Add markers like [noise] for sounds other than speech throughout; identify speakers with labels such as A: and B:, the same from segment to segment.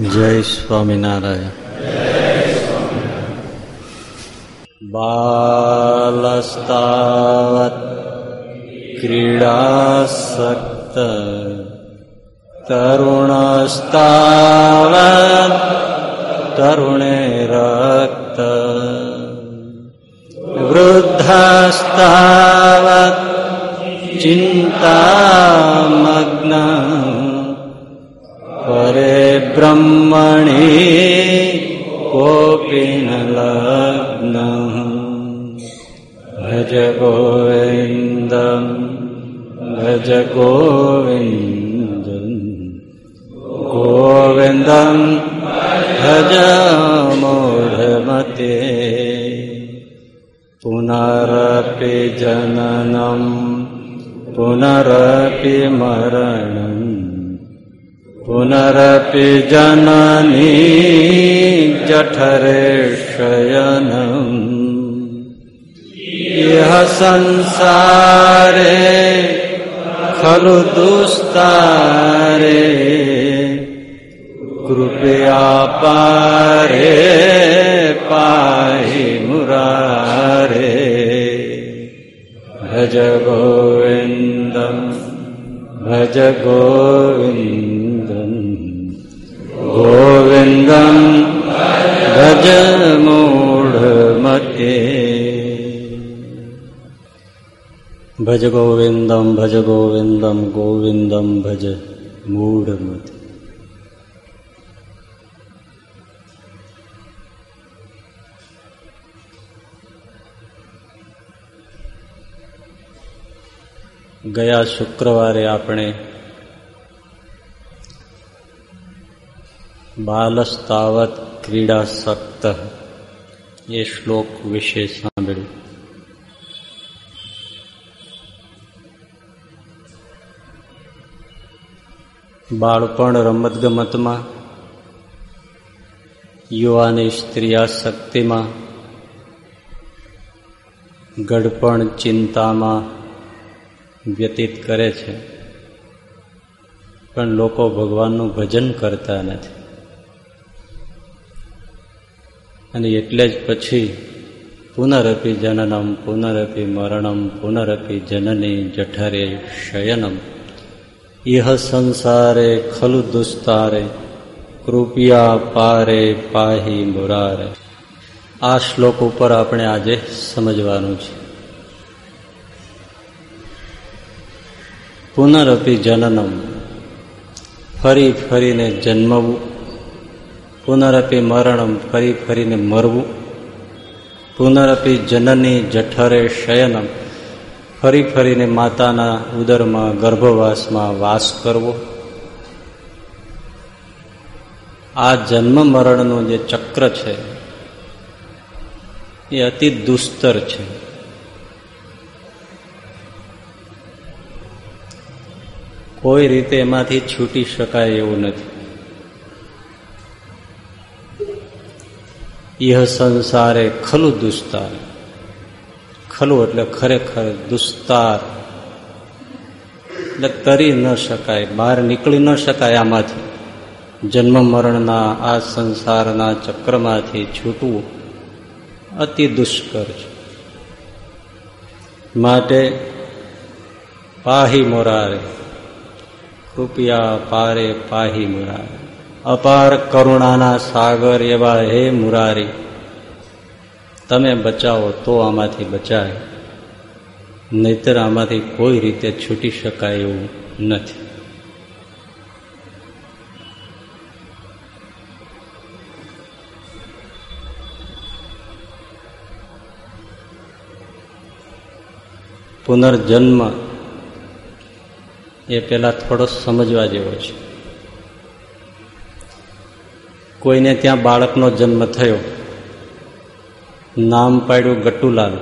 A: જય સ્વામિનારાયણ. બાલસ્તાવત ક્રીડાસક્ત તરુણસ્તાવ તરુણે રક્ત વૃદ્ધસ્તાવત ચિંતામગ્ન પરે બ્રહ્મણી કોપી ન લગ્ન ભજ ગોવિંદ ભજ ગોવિંદ ગોવિંદ ભજ મૂઢમતે પુનરપી જનનમ પુનરપી મરણમ પુનરપि જનની જઠરે શયનમ ઇહ સંસારે ખલુ દુસ્તારે કૃપયા પારે પાહી મુરારે ભજ ગોવિંદમ ભજ ગોવિંદમ ગોવિંદમ ભજ મૂઢમતે ભજ ગોવિંદમ ભજ ગોવિંદમ ગોવિંદમ ભજ મૂઢમતે ગયા શુક્રવારે આપણે બાલસ્તાવત ક્રીડા સક્ત એ શ્લોક વિશે સાંભળ્યું બાળપણ રમતગમતમાં યુવાની સ્ત્રીયાશક્તિમાં ગડપણ ચિંતામાં વ્યતીત કરે છે પણ લોકો ભગવાનનું ભજન કરતા નથી અને એટલે જ પછી પુનરપી જનનમ, પુનરપી મરણમ, પુનરપી જનની જઠરે શયનમ. ઇહ સંસારે ખલુ દુસ્તારે, કૃપિયા પારે પાહી મુરારે. આ શ્લોક ઉપર આપણે આજે સમજવાનું છે. પુનરપી જનનમ. ફરી ફરીને જન્મવું પુનરપી મરણમ ફરી ફરીને મરવું. પુનરપી જનની જઠરે શયનમ ફરી ફરીને માતાના ઉદરમાં ગર્ભવાસમાં વાસ કરવો. આ જન્મ મરણનું જે ચક્ર છે, એ અતિ દુસ્તર છે. કોઈ રીતે એમાંથી છૂટી શકાય એવું નથી. ઇહ સંસારે ખલું દુસ્તાર. ખલું એટલે ખરેખર દુસ્તાર. એટલે તરી ન શકાય, બહાર નીકળી ન શકાય આમાંથી. જન્મ મરણના આ સંસારના ચક્રમાંથી છૂટવું અતિ દુષ્કર છે. માટે પાહી મોરારે, કૃપયા પારે પાહી મુરારી. અપાર કરુણાના સાગર એવા હે મુરારી. તમે બચાવો તો આમાંથી બચાય. નહીતર આમાંથી કોઈ રીતે છૂટી શકાય એવું નથી. પુનર્જન્મ એ પેલા થોડો સમજવા જેવો છે. કોઈને ત્યાં બાળકનો જન્મ થયો. નામ પાડ્યું ગટ્ટુલાલ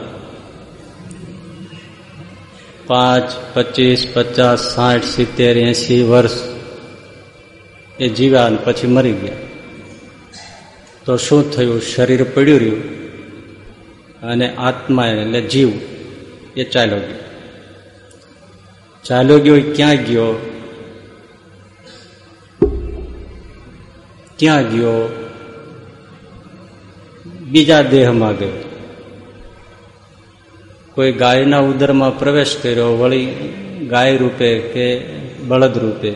A: પાંચ, પચીસ, પચાસ, સાઠ, સિત્તેર એસી વર્ષ. એ જીવ્યા અને પછી મરી ગયા. તો શું થયું? શરીર પડ્યું રહ્યું. અને આત્મા એટલે જીવ એ ચાલ્યો ગયો. ચાલ્યો ગયો ક્યાં ગયો? ત્યાં ગયો બીજા દેહમાં ગયો. કોઈ ગાયના ઉદરમાં પ્રવેશ કર્યો, વળી ગાય રૂપે કે બળદ રૂપે,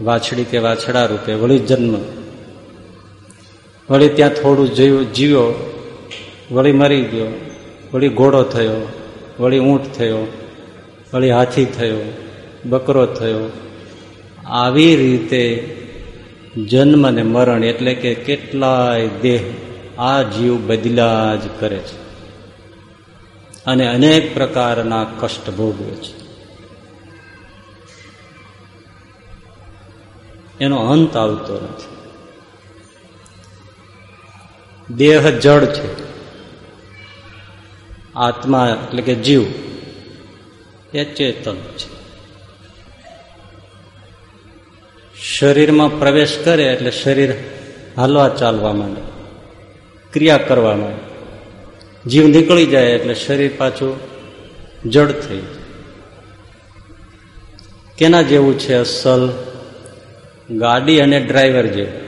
A: વાછડી કે વાછડા રૂપે, વળી જન્મ. વળી ત્યાં થોડું જીવ, જીવ્યો, વળી મરી ગયો, વળી ઘોડો થયો, વળી ઊંટ થયો, વળી હાથી થયો, બકરો થયો. આવી રીતે જન્મ ને મરણ એટલે કે કેટલાય દેહ આ જીવ બદલા જ કરે છે. અને અનેક પ્રકારના કષ્ટ ભોગવે છે. એનો અંત આવતો નથી. દેહ જળ છે. આત્મા એટલે કે જીવ એ ચેતન છે. શરીરમાં પ્રવેશ કરે એટલે શરીર હાલવા ચાલવા માંડે, ક્રિયા કરવા માંડે. જીવ નીકળી જાય એટલે શરીર પાછું જડ થઈ કેના જેવું છે અસલ? ગાડી અને ડ્રાઈવર જેવું.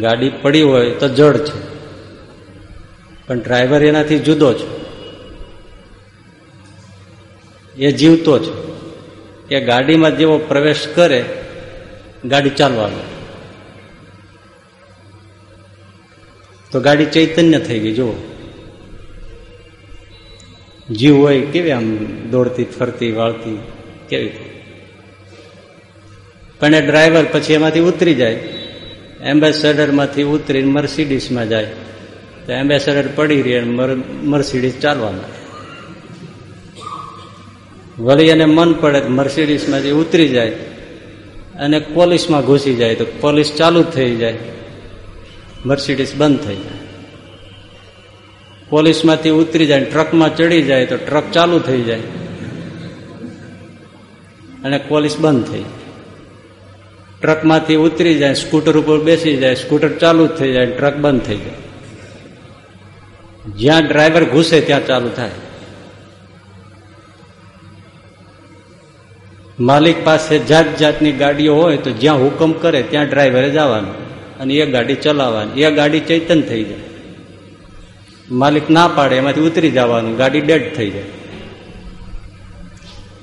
A: ગાડી પડી હોય તો જડ છે, પણ ડ્રાઈવર એનાથી જુદો છે. એ જીવતો છે. એ ગાડીમાં જેવો પ્રવેશ કરે, ગાડી ચાલવાનો. તો ગાડી ચૈતન્ય થઈ ગઈ, જુઓ. જીવ હોય કેવી આમ દોડતી, ફરતી, વાળતી, કેવી પણ એ ડ્રાઈવર પછી એમાંથી ઉતરી જાય. એમ્બેસેડરમાંથી ઉતરીને મર્સિડીસમાં જાય. તો એમ્બેસેડર પડી રહી મર્સિડીસ ચાલવાના વળી એને મન પડે મર્સિડીસમાંથી ઉતરી જાય અને પોલીસમાં ઘૂસી જાય તો પોલીસ ચાલુ થઈ જાય. મર્સિડીસ બંધ થઈ જાય. પોલીસમાંથી ઉતરી જાય ટ્રકમાં ચડી જાય તો ટ્રક ચાલુ થઈ જાય. અને પોલીસ બંધ થઈ ટ્રકમાંથી ઉતરી જાય, સ્કૂટર ઉપર બેસી જાય, સ્કૂટર ચાલુ થઈ જાય ટ્રક બંધ થઈ જાય. જ્યાં ડ્રાઈવર ઘૂસે ત્યાં ચાલુ થાય. માલિક પાસે જાત જાતની ગાડીઓ હોય તો જ્યાં હુકમ કરે ત્યાં ડ્રાઈવરે જવાનું અને એ ગાડી ચલાવવાની. એ ગાડી ચૈતન થઈ જાય. માલિક ના પાડે, એમાંથી ઉતરી જવાનું, ગાડી ડેડ થઈ જાય.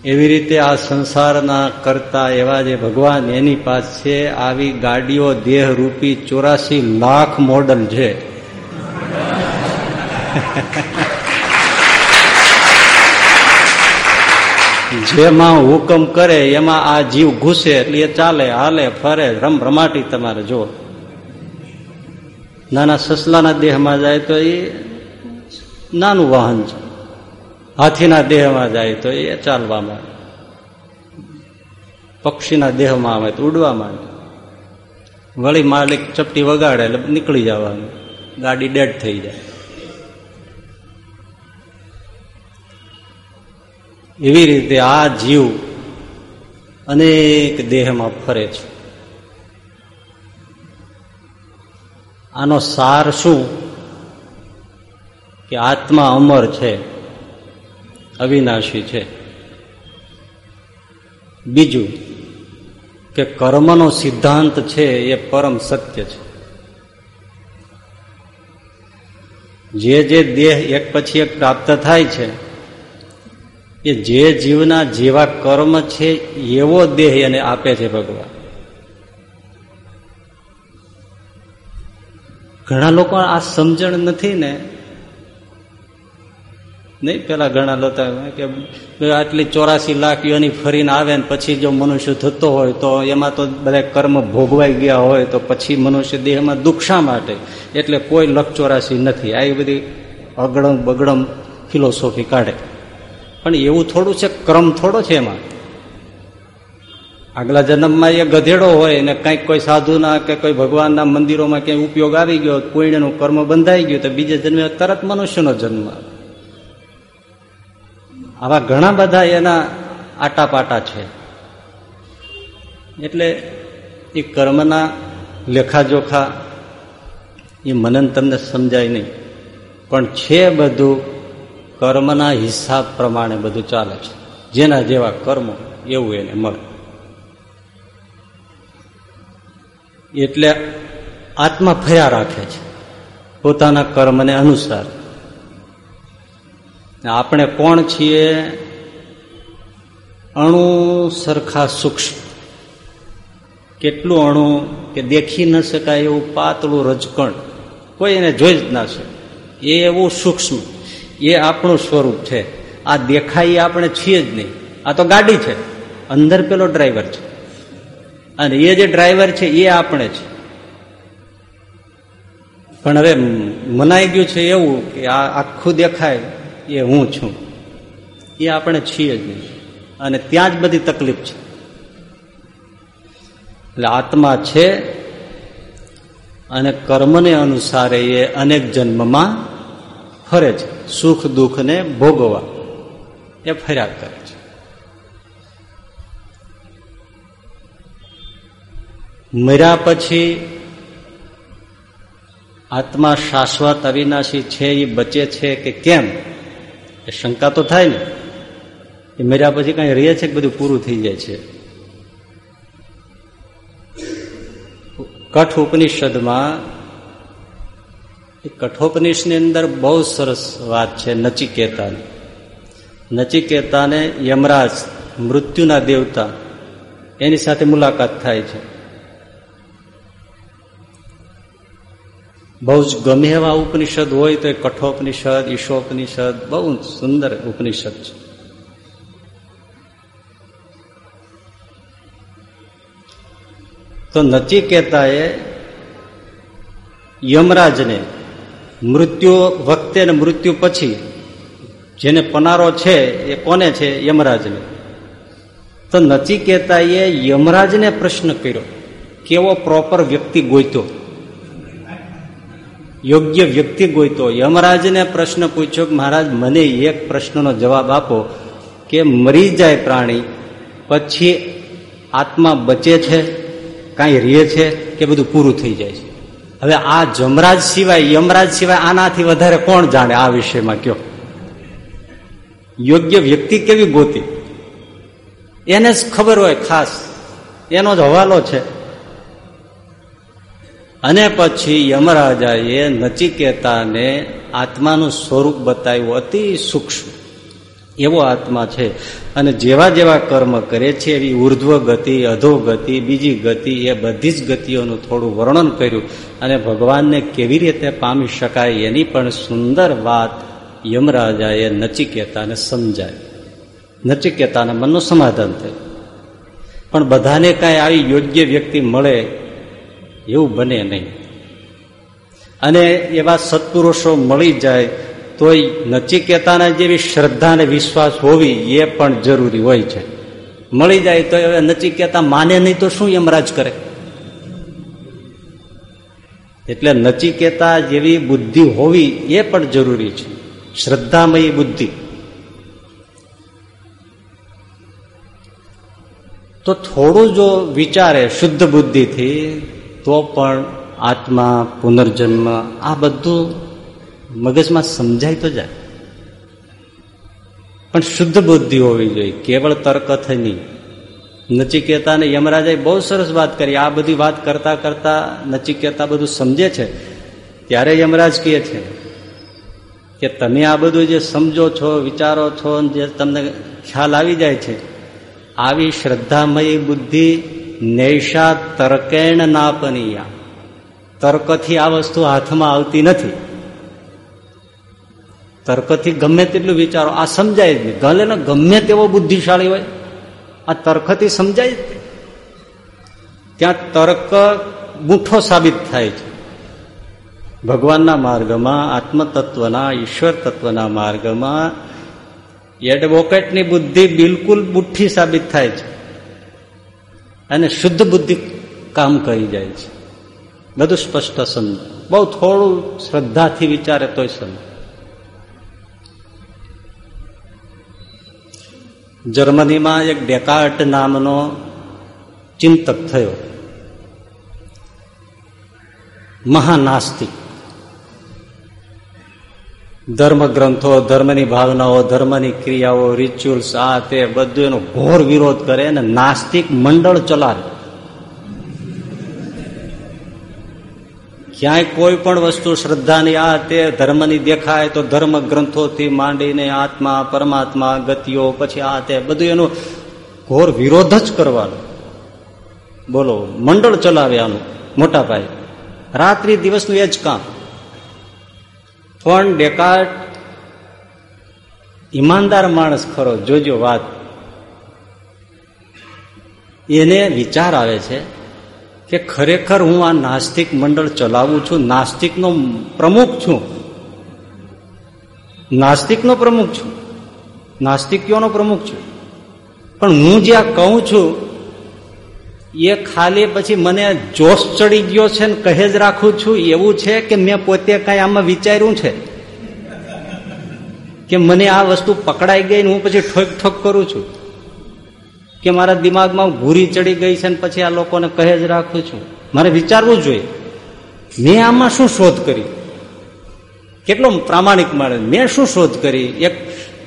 A: એવી રીતે આ સંસારના કરતા એવા જે ભગવાન એની પાસે આવી ગાડીઓ દેહરૂપી ચોરાસી લાખ મોડલ છે. જેમાં હુકમ કરે, એમાં આ જીવ ઘૂસે એટલે એ ચાલે, હાલે, ફરે, રમ, રમાટી તમારે જો નાના સસલાના દેહમાં જાય તો એ નાનું વાહન છે. હાથીના દેહમાં જાય તો એ ચાલવા માંડે પક્ષીના દેહમાં આવે તો ઉડવા માંડે વળી માલિક ચપટી વગાડે એટલે નીકળી જવાનું. ગાડી ડેડ થઈ જાય. એવી રીતે આ જીવ અનેક દેહમાં ફરે છે. આનો સાર શું? કે આત્મા અમર છે, અવિનાશી છે. બીજું કે કર્મનો સિદ્ધાંત છે એ પરમ સત્ય છે. જે જે દેહ એક પછી એક પ્રાપ્ત થાય છે એ જે જીવના જેવા કર્મ છે, એવો દેહ એને આપે છે ભગવાન. ઘણા લોકો આ સમજણ નથી ને. નહીં, પેલા ઘણા લોકો કે આટલી ચોરાસી લાખ યોની ફરીને આવે ને પછી જો મનુષ્ય થતો હોય તો એમાં તો બધા કર્મ ભોગવાઈ ગયા હોય તો પછી મનુષ્ય દેહમાં દુઃખ શા માટે? એટલે કોઈ લખ ચોરાસી નથી આવી બધી અગડમ બગડમ ફિલોસોફી કાઢે. પણ એવું થોડું છે, ક્રમ થોડો છે એમાં. આગલા જન્મમાં એ ગધેડો હોય ને કંઈક કોઈ સાધુના કે કોઈ ભગવાનના મંદિરોમાં ક્યાંય ઉપયોગ આવી ગયો પુણ્યનું કર્મ બંધાઈ ગયું, તો બીજે જન્મે તરત મનુષ્યનો જન્મ. આવા ઘણા બધા એના આટાપાટા છે. એટલે એ કર્મના લેખાજોખા એ મનન તમને સમજાય નહીં. પણ છે બધું કર્મના હિસાબ પ્રમાણે બધું ચાલે છે. જેના જેવા કર્મો એવું એને મળે. એટલે આત્મા ફર્યા રાખે છે. પોતાના કર્મને અનુસાર. આપણે કોણ છીએ? અણુ સરખા સૂક્ષ્મ. કેટલું અણુ કે દેખી ન શકાય એવું પાતળું રજકણ. કોઈ એને જોઈ જ ના શકે. એવું સૂક્ષ્મ. એ આપણું સ્વરૂપ છે. આ દેખાય આપણે છીએ જ નહીં. આ તો ગાડી છે. અંદર પેલો ડ્રાઈવર છે. અને એ જે ડ્રાઈવર છે, એ આપણે છે. પણ હવે મનાઈ ગયું છે એવું કે આ આખું દેખાય એ હું છું. એ આપણે છીએ જ નહીં. અને ત્યાં જ બધી તકલીફ છે. એટલે આત્મા છે અને કર્મને અનુસારે એ અનેક જન્મમાં ફરે છે. સુખ દુઃખને ભોગવવા. એ ફર્યા કરે છે. મર્યા પછી આત્મા શાશ્વત અવિનાશી છે એ બચે છે કે કેમ? એ શંકા તો થાય ને. એ મર્યા પછી કઈ રહે છે કે બધું પૂરું થઈ જાય છે? કઠ ઉપનિષદમાં કઠોપનિષદની અંદર બહુ સરસ વાત છે નચિકેતાની. નચિકેતાને યમરાજ, મૃત્યુના દેવતા, એની સાથે મુલાકાત થાય છે. બહુ જ ગમે એવા ઉપનિષદ હોય તો એ કઠોપનિષદ, ઈશોપનિષદ, બહુ સુંદર ઉપનિષદ છે. તો નચિકેતાએ યમરાજને મૃત્યુ વખતે ને મૃત્યુ પછી જેને પનારો છે એ કોને છે? યમરાજને. તો નચિકેતાએ યમરાજને પ્રશ્ન કર્યો, કેવો પ્રોપર વ્યક્તિ ગોઈતો યોગ્ય વ્યક્તિ ગોઈતો યમરાજને પ્રશ્ન પૂછ્યો કે મહારાજ, મને એક પ્રશ્નનો જવાબ આપો કે મરી જાય પ્રાણી પછી આત્મા બચે છે, કાંઈ રહે છે કે બધું પૂરું થઈ જાય છે? હવે આ જમરાજ સિવાય, યમરાજ સિવાય આનાથી વધારે કોણ જાણે આ વિષયમાં કયો? યોગ્ય વ્યક્તિ કેવી ગોતી? એને જ ખબર હોય ખાસ. એનો જ હવાલો છે. અને પછી યમરાજાએ નચિકેતાને આત્માનું સ્વરૂપ બતાવ્યું અતિ સૂક્ષ્મ. એવો આત્મા છે. અને જેવા જેવા કર્મ કરે છે, એવી ઉર્ધ્વ ગતિ અધો ગતિ બીજી ગતિ, એ બધી જ ગતિઓનું થોડું વર્ણન કર્યું. અને ભગવાનને કેવી રીતે પામી શકાય એની પણ સુંદર વાત યમરાજાએ નચિકેતાને સમજાય નચિકેતાના મનનું સમાધાન થયું. પણ બધાને કાંઈ આવી યોગ્ય વ્યક્તિ મળે એવું બને નહીં. અને એવા સત્પુરુષો મળી જાય તોય નચિકેતાના જેવી શ્રદ્ધા અને વિશ્વાસ હોવી એ પણ જરૂરી હોય છે. મળી જાય તો હવે નચિકેતા માને નહીં તો શું યમરાજ કરે? એટલે નચિકેતા જેવી બુદ્ધિ હોવી એ પણ જરૂરી છે. શ્રદ્ધામયી બુદ્ધિ. તો થોડું જો વિચારે શુદ્ધ બુદ્ધિથી, તો પણ આત્મા, પુનર્જન્મ, આ બધું મગજમાં સમજાય તો જાય. પણ શુદ્ધ બુદ્ધિ હોવી જોઈએ, કેવળ તર્ક થઈ નહીં. નચિકેતાને યમરાજાએ બહુ સરસ વાત કરી. આ બધી વાત કરતા કરતા નચિકેતા બધું સમજે છે. ત્યારે યમરાજ કહે છે કે તમે આ બધું જે સમજો છો, વિચારો છો જે તમને ખ્યાલ આવી જાય છે, આવી શ્રદ્ધામયી બુદ્ધિ નૈશા તર્કેણ નાપનીયા. તર્કથી આ વસ્તુ હાથમાં આવતી નથી. તર્કથી ગમે તેટલું વિચારો. આ સમજાય જ નહીં. ગલે ગમે તેવો બુદ્ધિશાળી હોય, આ તર્કથી સમજાય જ ત્યાં તર્ક બૂઠો સાબિત થાય છે. ભગવાનના માર્ગમાં, આત્મતત્વના ઈશ્વર તત્વના માર્ગમાં એડવોકેટની બુદ્ધિ બિલકુલ બુઠ્ઠી સાબિત થાય છે. અને શુદ્ધ બુદ્ધિ કામ કરી જાય છે. બધું સ્પષ્ટ સમજ બહુ થોડું શ્રદ્ધાથી વિચારે તોય સમજ જર્મનીમાં એક ડેકાર્ટ નામનો ચિંતક થયો. મહાનાસ્તિક. ધર્મ ગ્રંથો ધર્મની ભાવનાઓ, ધર્મની ક્રિયાઓ રિચ્યુઅલ્સ આ તે બધું એનો ઘોર વિરોધ કરે અને નાસ્તિક મંડળ ચલાવે. ક્યાંય કોઈ પણ વસ્તુ શ્રદ્ધાની આ તે ધર્મની દેખાય તો ધર્મ ગ્રંથોથી માંડીને આત્મા, પરમાત્મા, ગતિઓ, પછી આ તે બધું એનો ઘોર વિરોધ જ કરવાનો. બોલો, મંડળ ચલાવે આનું, મોટા ભાઈ રાત્રિ દિવસનું એ જ કામ. પણ ડેકાટ ઈમાનદાર માણસ ખરો, જોજો વાત. એને વિચાર આવે છે કે ખરેખર હું આ નાસ્તિક મંડળ ચલાવું છું, નાસ્તિકનો પ્રમુખ છું. નાસ્તિકનો પ્રમુખ છું. નાસ્તિકીઓનો પ્રમુખ છું. પણ હું જ્યાં કહું છું, એ ખાલી પછી મને જોશ ચડી ગયો છે ને કહે જ રાખું છું, એવું છે કે મેં પોતે કઈ આમાં વિચાર્યું છે? કે મને આ વસ્તુ પકડાઈ ગઈ ને હું પછી ઠોક ઠોક કરું છું? કે મારા દિમાગમાં ઘૂરી ચડી ગઈ છે ને પછી આ લોકોને કહે જ રાખું છું. મારે વિચારવું જોઈએ. મેં આમાં શું શોધ કરી? કેટલો પ્રામાણિક મળે મેં શું શોધ કરી? એક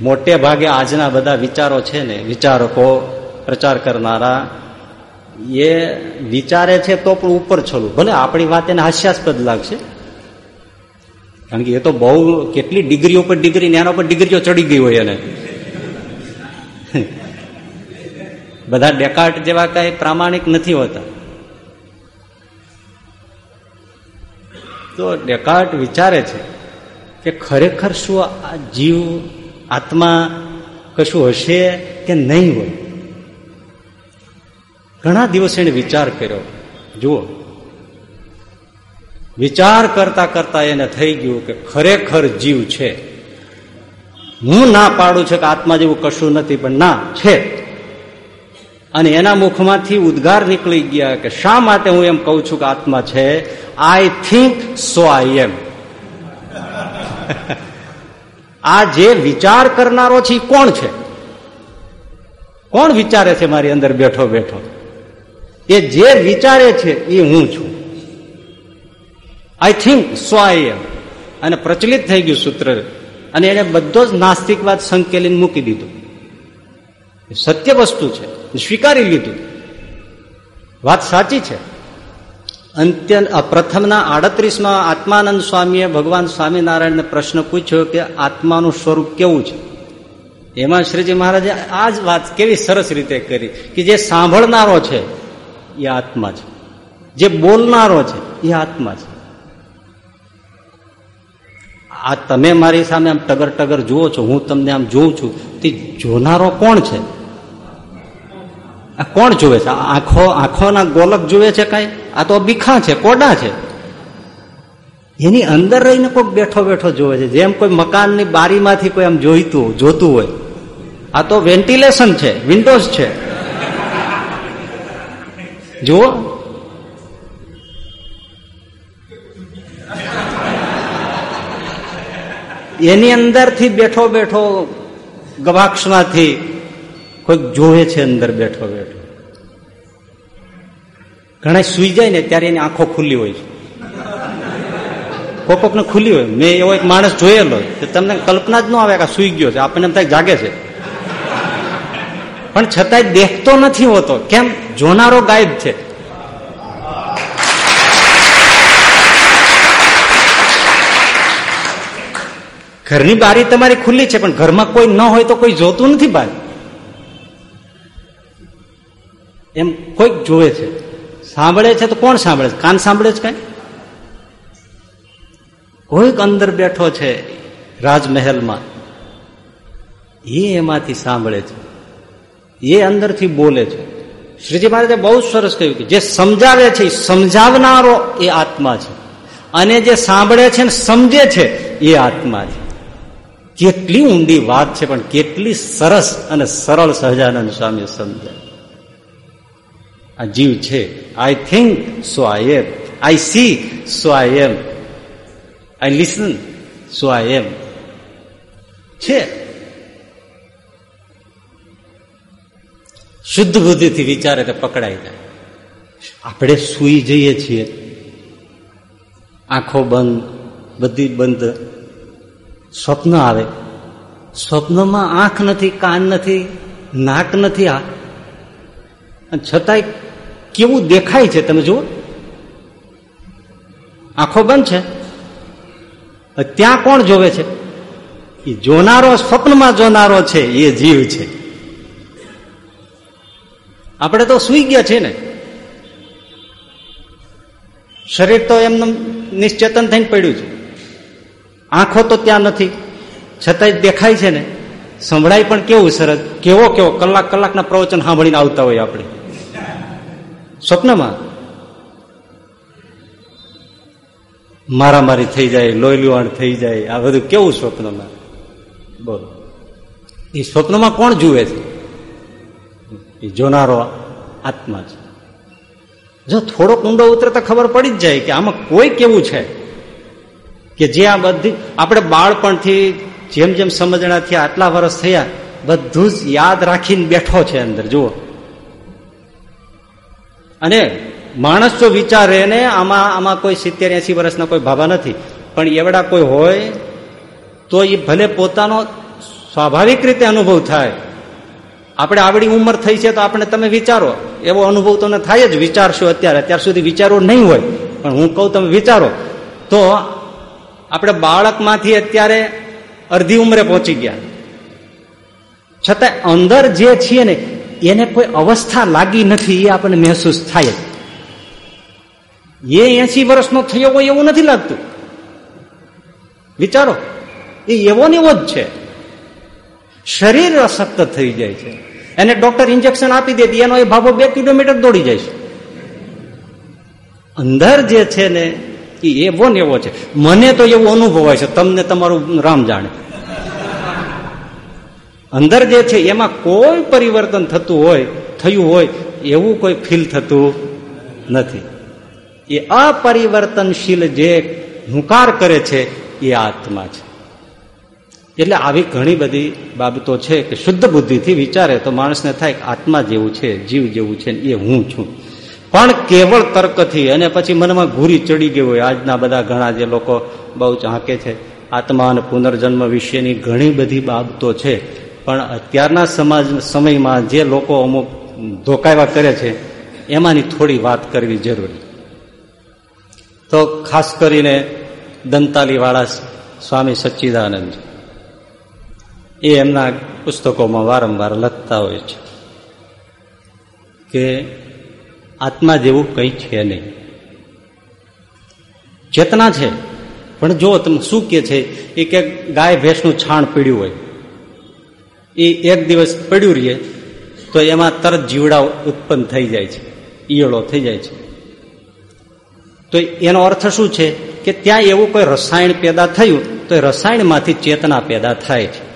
A: મોટે ભાગે આજના બધા વિચારો છે ને, વિચારકો, પ્રચાર કરનારા, એ વિચારે છે તો પણ ઉપર છોડું ભલે આપણી વાત એને હાસ્યાસ્પદ લાગશે, કારણ કે એ તો બહુ કેટલી ડિગ્રીઓ પર ડિગ્રી એના પર ડિગ્રીઓ ચડી ગઈ હોય એને. બધા ડેકાર્ટ જેવા કઈ પ્રામાણિક નથી હોતા. તો ડેકાર્ટ વિચારે છે કે ખરેખર શું આ જીવ, આત્મા કશું હશે કે નહીં હોય? ઘણા દિવસે એને વિચાર કર્યો. જુઓ. વિચાર કરતા કરતા એને થઈ ગયું કે ખરેખર જીવ છે. હું ના પાડું છું કે આત્મા જેવું કશું નથી, પણ ના, છે. અને એના મુખમાંથી ઉદ્ગાર નીકળી ગયા કે શા માટે હું એમ કહું છું કે આત્મા છે? આઈ થિંક સો આઈ એમ આ જે વિચાર કરનારો છે કોણ છે? કોણ વિચારે છે મારી અંદર બેઠો બેઠો? એ જે વિચારે છે એ હું છું. આઈ થિંક સો આઈ એમ અને પ્રચલિત થઈ ગયું સૂત્ર. અને એને બધો જ નાસ્તિકવાદ સંકેલીને મૂકી દીધું. સત્ય વસ્તુ છે. સ્વીકારી લીધું. વાત સાચી છે. અંત્ય પ્રથમના આડત્રીસમાં આત્માનંદ સ્વામીએ ભગવાન સ્વામિનારાયણને પ્રશ્ન પૂછ્યો કે આત્માનું સ્વરૂપ કેવું છે? એમાં શ્રીજી મહારાજે આ જ વાત કેવી સરસ રીતે કરી કે જે સાંભળનારો છે, એ આત્મા છે. જે બોલનારો છે, એ આત્મા છે. આ તમે મારી સામે આમ ટગર ટગર જુઓ છો, હું તમને આમ જોઉં છું, તે જોનારો કોણ છે? આ કોણ જુએ છે? આંખો, આંખોના ગોલક જુએ છે કઈ? આ તો બીખા છે, કોડા છે. એની અંદર રહીને કોઈક બેઠો બેઠો જોવે છે. જેમ કોઈ મકાનની બારીમાંથી કોઈ આમ જોઈતું, જોતું હોય. આ તો વેન્ટિલેશન છે, વિન્ડોઝ છે. જુઓ. એની અંદરથી બેઠો બેઠો ગવાક્ષમાંથી કોઈક જોવે છે અંદર બેઠો બેઠો. ઘણા સુઈ જાય ને ત્યારે એની આંખો ખુલ્લી હોય છે. કોકોક ને ખુલ્લી હોય. મેં એવો એક માણસ જોયેલો તમને કલ્પના જ ન આવે કે સુઈ ગયો છે. આપણને એમ જાગે છે. પણ છતાંય દેખતો નથી હોતો. કેમ? જોનારો ગાયબ છે. ઘરની બારી તમારી ખુલ્લી છે, પણ ઘરમાં કોઈ ન હોય તો કોઈ જોતું નથી બારી. એમ કોઈક જોવે છે. સાંભળે છે તો કોણ સાંભળે છે? કાન સાંભળે છે કઈ? કોઈક અંદર બેઠો છે રાજમહેલમાં. એ એમાંથી સાંભળે છે. એ અંદરથી બોલે છે. શ્રીજી મહારાજે બહુ સરસ કહ્યું કે જે સમજાવે છે સમજાવનારો એ આત્મા છે. અને જે સાંભળે છે ને સમજે છે, એ આત્મા છે. કેટલી ઊંડી વાત છે, પણ કેટલી સરસ અને સરળ સહજાનંદ સ્વામી સમજાય આ જીવ છે. I think so I am I see so I am I listen so I am છે. શુદ્ધ બુદ્ધિથી વિચારે તો પકડાઈ જાય. આપણે સુઈ જઈએ છીએ. આંખો બંધ, બધી બંધ. સ્વપ્ન આવે. સ્વપ્નમાં આંખ નથી, કાન નથી, નાક નથી આ. છતાંય કેવું દેખાય છે તમે જુઓ. આંખો બંધ છે. ત્યાં કોણ જોવે છે? એ જોનારો, સ્વપ્નમાં જોનારો છે, એ જીવ છે. આપણે તો સુઈ ગયા છે ને. શરીર તો એમને નિશ્ચેતન થઈને પડ્યું છે. આંખો તો ત્યાં નથી. છતાંય દેખાય છે ને. સંભળાય પણ કેવું સરસ? કેવો કેવો? કલાક કલાકના પ્રવચન સાંભળીને આવતા હોય આપણે. સ્વપ્નમાં? મારામારી થઈ જાય, લોહીલુહાણ થઈ જાય, આ બધું કેવું સ્વપ્નમાં? બોલો. એ સ્વપ્નમાં કોણ જુએ છે? એ જોનારો આત્મા છે. જો થોડોક ઊંડો ઉતરે તો ખબર પડી જ જાય કે આમાં કોઈ કેવું છે? કે જે આ બધી આપણે બાળપણથી જેમ જેમ સમજણા થયા આટલા વર્ષ થયા, બધું જ યાદ રાખીને બેઠો છે અંદર, જુઓ. અને માણસ જો વિચારે ને આમાં આમાં કોઈ સિત્તેર, એસી વર્ષના કોઈ ભાભા નથી. પણ એવડા કોઈ હોય, તો એ ભલે પોતાનો સ્વાભાવિક રીતે અનુભવ થાય. આપણે આવડી ઉંમર થઈ છે તો આપણે તમે વિચારો. એવો અનુભવ તમને થાય જ, વિચારશો અત્યારે. અત્યાર સુધી વિચારો નહીં હોય. પણ હું કહું તમે વિચારો. તો આપણે બાળકમાંથી અત્યારે અડધી ઉંમરે પહોંચી ગયા. છતાં અંદર જે છીએ ને એને કોઈ અવસ્થા લાગી નથી, એ આપણને મહેસૂસ થાય. એ એસી વર્ષનો થયો હોય એવું નથી લાગતું. વિચારો, એ એવો ને એવો જ છે. શરીર અશક્ત થઈ જાય છે. એને ડોક્ટર ઇન્જેક્શન આપી દે એનો એ ભાભો બે કિલોમીટર દોડી જાય છે. અંદર જે છે ને, એ એવો ને એવો છે. મને તો એવો અનુભવ હોય છે, તમને તમારું રામ જાણે. અંદર જે છે, એમાં કોઈ પરિવર્તન થતું હોય, થયું હોય, એવું કોઈ ફીલ થતું નથી. એ અપરિવર્તનશીલ જે હુંકાર કરે છે, એ આત્મા છે. એટલે આવી ઘણી બધી બાબતો છે કે શુદ્ધ બુદ્ધિથી વિચારે તો માણસને થાય આત્મા જેવું છે, જીવ જેવું છે, એ હું છું. પણ કેવળ તર્કથી અને પછી મનમાં ઘૂરી ચડી ગયું હોય, આજના બધા ઘણા જે લોકો બહુ ચાંકે છે, આત્મા અને પુનર્જન્મ વિશેની ઘણી બધી બાબતો છે. પણ અત્યારના સમાજ સમયમાં જે લોકો અમુક ધોકાવા કરે છે, એમાંની થોડી વાત કરવી જરૂરી. તો ખાસ કરીને દંતાલીવાળા સ્વામી સચ્ચિદાનંદ. એ એમના પુસ્તકોમાં વારંવાર લખતા હોય છે કે આત્મા જેવું કંઈ છે નહીં. ચેતના છે, પણ જો શું કે છે, એ કે ગાય ભેંસનું છાણ પીડ્યું હોય એ એક દિવસ પડ્યું રહીએ, તો એમાં તરત જીવડા ઉત્પન્ન થઈ જાય છે, ઈયળો થઈ જાય છે. તો એનો અર્થ શું છે કે ત્યાં એવું કોઈ રસાયણ પેદા થયું, તો એ રસાયણમાંથી ચેતના પેદા થાય છે.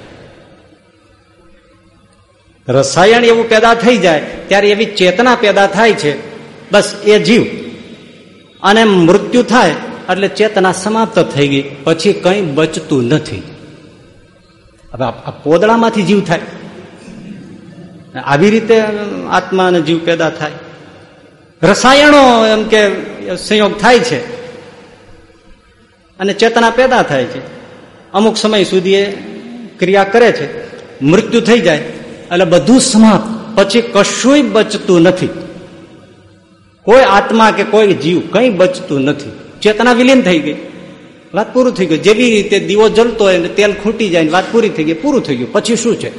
A: રસાયણ એવું પેદા થઈ જાય, ત્યારે એવી ચેતના પેદા થાય છે, બસ એ જીવ. અને મૃત્યુ થાય, એટલે ચેતના સમાપ્ત થઈ ગઈ, પછી કંઈ બચતું નથી. હવે આ પોદળામાંથી જીવ થાય. આવી રીતે આત્મા અને જીવ પેદા થાય. રસાયણો એમ કે સંયોગ થાય છે. અને ચેતના પેદા થાય છે. અમુક સમય સુધી એ ક્રિયા કરે છે. મૃત્યુ થઈ જાય. એટલે બધું સમાપ્ત. પછી કશું બચતું નથી. કોઈ આત્મા કે કોઈ જીવ કંઈ બચતું નથી. ચેતના વિલીન થઈ ગઈ. વાત પૂરું થઈ ગયું જેવી રીતે દીવો જલતો હોય ને તેલ ખૂટી જાય વાત પૂરી થઈ ગઈ, પૂરું થઈ ગયું. પછી શું છે?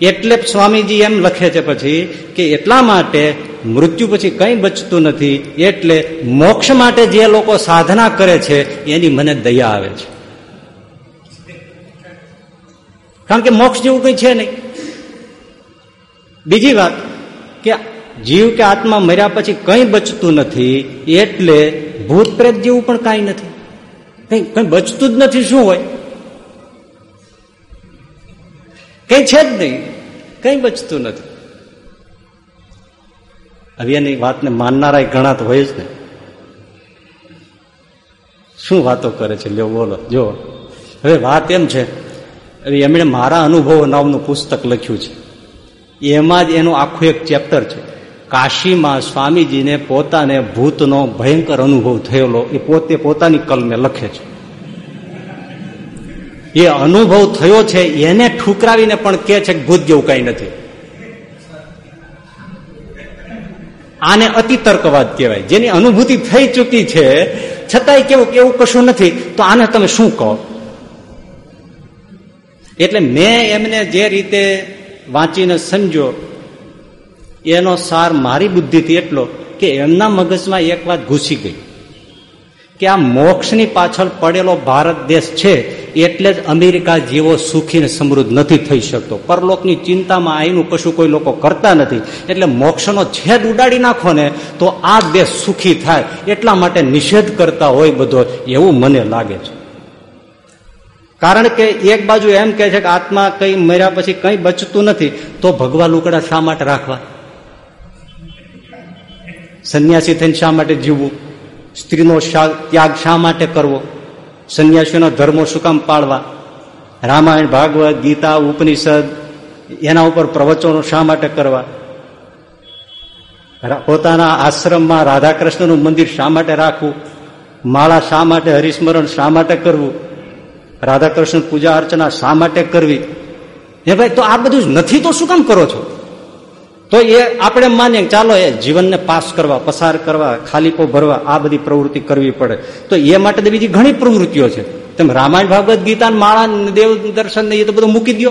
A: એટલે સ્વામીજી એમ લખે છે પછી કે એટલા માટે મૃત્યુ પછી કંઈ બચતું નથી, એટલે મોક્ષ માટે જે લોકો સાધના કરે છે, એની મને દયા આવે છે. કારણ કે મોક્ષ જેવું કંઈ છે નહીં. બીજી વાત કે જીવ કે આત્મા મર્યા પછી કંઈ બચતું નથી, એટલે ભૂત પ્રેત જેવું પણ કાંઈ નથી. કઈ કઈ બચતું જ નથી, શું હોય? કઈ છે જ નહીં. કઈ બચતું નથી. હવે એની વાતને માનનારા ઘણા તો હોય જ ને. શું વાતો કરે છે? લ્યો, બોલો. જો. હવે વાત એમ છે. હવે એમણે મારા અનુભવો નામનું પુસ્તક લખ્યું છે. એમાં જ એનું આખું એક ચેપ્ટર છે. કાશીમાં સ્વામીજીને પોતાને ભૂતનો ભયંકર અનુભવ થયેલો, એ પોતે પોતાની કલમે લખે છે. એ અનુભવ થયો છે, એને ઠુકરાવીને પણ કે છે કે ભૂત જેવું કઈ નથી. આને અતિ તર્કવાદ કહેવાય. જેની અનુભૂતિ થઈ ચૂકી છે, છતાંય કેવું કેવું કશું નથી, તો આને તમે શું કહો? એટલે મેં એમને જે રીતે વાંચીને સમજો એનો સાર મારી બુદ્ધિથી એટલો કે એમના મગજમાં એક વાત ઘૂસી ગઈ. કે આ મોક્ષની પાછળ પડેલો ભારત દેશ છે એટલે જ અમેરિકા જેવો સુખી ને સમૃદ્ધ નથી થઈ શકતો. પરલોકની ચિંતામાં આઈનું કશું કોઈ લોકો કરતા નથી. એટલે મોક્ષનો છેદ ઉડાડી નાખો ને તો આ દેશ સુખી થાય. એટલા માટે નિષેધ કરતા હોય બધો એવું મને લાગે છે. કારણ કે એક બાજુ એમ કે છે કે આત્મા કઈ મર્યા પછી કઈ બચતું નથી, તો ભગવા લુકડા શા માટે રાખવા? સંન્યાસી થઈને શા માટે જીવવું? સ્ત્રીનો ત્યાગ શા માટે કરવો? સંન્યાસીઓનો ધર્મો શું કામ પાળવા? રામાયણ, ભાગવત, ગીતા, ઉપનિષદ, એના ઉપર પ્રવચનો શા માટે કરવા? પોતાના આશ્રમમાં રાધાકૃષ્ણનું મંદિર શા માટે રાખવું? માળા શા માટે હરિસ્મરણ શા માટે કરવું? રાધાકૃષ્ણ પૂજા અર્ચના શા માટે કરવી? એ ભાઈ, તો આ બધું નથી, તો શું કામ કરો છો? તો એ આપણે માનીએ ચાલો એ જીવનને પાસ કરવા, પસાર કરવા ખાલીપો ભરવા, આ બધી પ્રવૃત્તિ કરવી પડે. તો એ માટે તો બીજી ઘણી પ્રવૃત્તિઓ છે. તમે રામાયણ, ભાગવત, ગીતા માળા દેવ દર્શન ને એ તો બધું મૂકી દો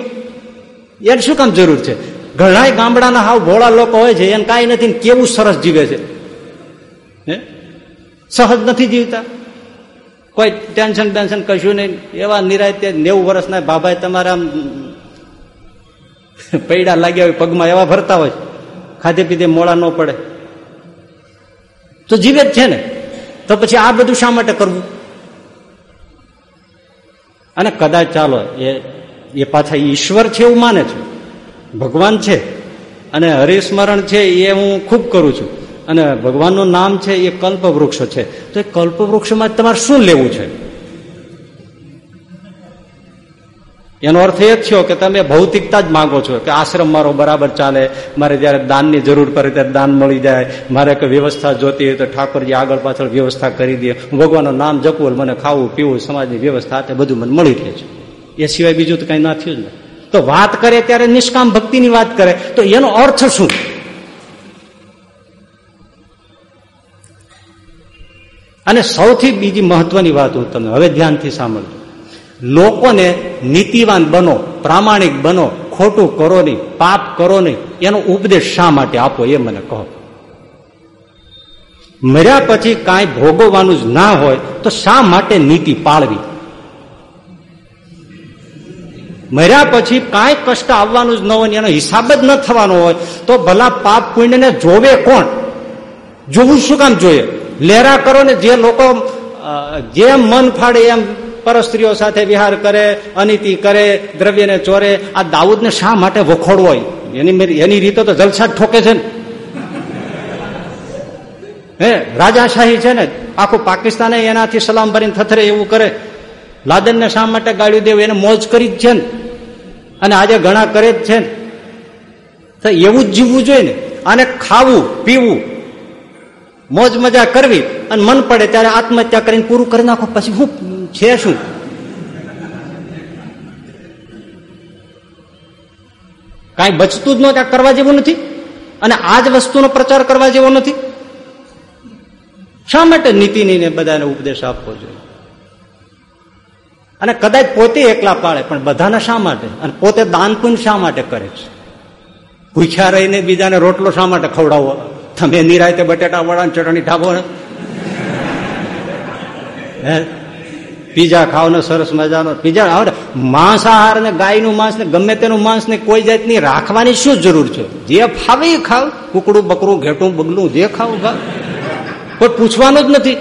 A: એને શું કામ જરૂર છે? ઘણા ગામડાના હાવ ભોળા લોકો હોય છે, એને કાંઈ નથી કેવું સરસ જીવે છે? હે? સહજ નથી જીવતા? કોઈ ટેન્શન ટેન્શન કશું નહીં. એવા નિરાય નેવું વર્ષના બાબાએ તમારા આમ પૈડા લાગ્યા હોય પગમાં એવા ભરતા હોય ખાધે પીધે મોડા ન પડે. તો જીવે જ છે ને. તો પછી આ બધું શા માટે કરવું? અને કદાચ ચાલો, એ એ પાછા ઈશ્વર છે એવું માને છે. ભગવાન છે. અને હરિસ્મરણ છે એ હું ખૂબ કરું છું. અને ભગવાનનું નામ છે એ કલ્પવૃક્ષ છે. તો એ કલ્પવૃક્ષમાં તમારે શું લેવું છે? એનો અર્થ એ જ થયો કે તમે ભૌતિકતા જ માંગો છો કે આશ્રમ મારો બરાબર ચાલે, મારે જયારે દાનની જરૂર પડે ત્યારે દાન મળી જાય, મારે કોઈ વ્યવસ્થા જોતી હોય તો ઠાકોરજી આગળ પાછળ વ્યવસ્થા કરી દે ભગવાનનું નામ જપવું મને ખાવું, પીવું, સમાજની વ્યવસ્થા તે બધું મને મળી રહે છે. એ સિવાય બીજું તો કઈ ના થયું ને તો વાત કરે ત્યારે નિષ્કામ ભક્તિની વાત કરે. તો એનો અર્થ શું? અને સૌથી બીજી મહત્વની વાત હું તમને હવે ધ્યાનથી સાંભળજો લોકોને નીતિવાન બનો, પ્રામાણિક બનો, ખોટું કરો નહીં, પાપ કરો નહીં, એનો ઉપદેશ શા માટે આપો એ મને કહો. મર્યા પછી કાંઈ ભોગવવાનું જ ના હોય તો શા માટે નીતિ પાળવી? મર્યા પછી કાંઈ કષ્ટ આવવાનું જ ન હોય એનો હિસાબ જ ન થવાનો હોય તો ભલા પાપ પુણ્યને જોવે કોણ? જોવું શું કામ જોઈએ? લેરા કરો ને જે લોકો જેમ મન ફાડે એમ પરસ્ત્રીઓ સાથે વિહાર કરે, અનિતિ કરે, દ્રવ્યને ચોરે, આ દાઉદને શા માટે વખોડવો હોય? એની એની રીતે તો જલસા ઠોકે છે ને. હે, રાજાશાહી છે ને. આખું પાકિસ્તાને એનાથી સલામ ભરીને થથરે એવું કરે. લાદનને શા માટે ગાળ્યું દેવું? એને મોજ કરી જ છે ને. અને આજે ઘણા કરે જ છે ને. તો એવું જ જીવવું જોઈએ ને. અને ખાવું, પીવું મોજ મજા કરવી અને મન પડે ત્યારે આત્મહત્યા કરીને પૂરું કરી નાખો. પછી હું છે શું? કાંઈ બચતું જ ન કરવા જેવું નથી અને આ જ વસ્તુનો પ્રચાર કરવા જેવો નથી. શા માટે નીતિની બધાને ઉપદેશ આપવો જોઈએ? અને કદાચ પોતે એકલા પાડે પણ બધાને શા માટે? અને પોતે દાન પુણ્ય શા માટે કરે છે? ભૂખ્યા રહીને બીજાને રોટલો શા માટે ખવડાવો તમે નિરાયતે બટેટા વડા ચટણી હે? પીઝા ખાવ ને સરસ મજાનો. પીઝા હવે માંસાહાર ને ગાયનું માંસ ને ગમે તેનું માંસ ને કોઈ જાતની રાખવાની શું જરૂર છે? જે ફાવે ખાવ. કુકડું, બકરું, ઘેટું, બગલું જે ખાવ ખાવ. કોઈ પૂછવાનું જ નથી.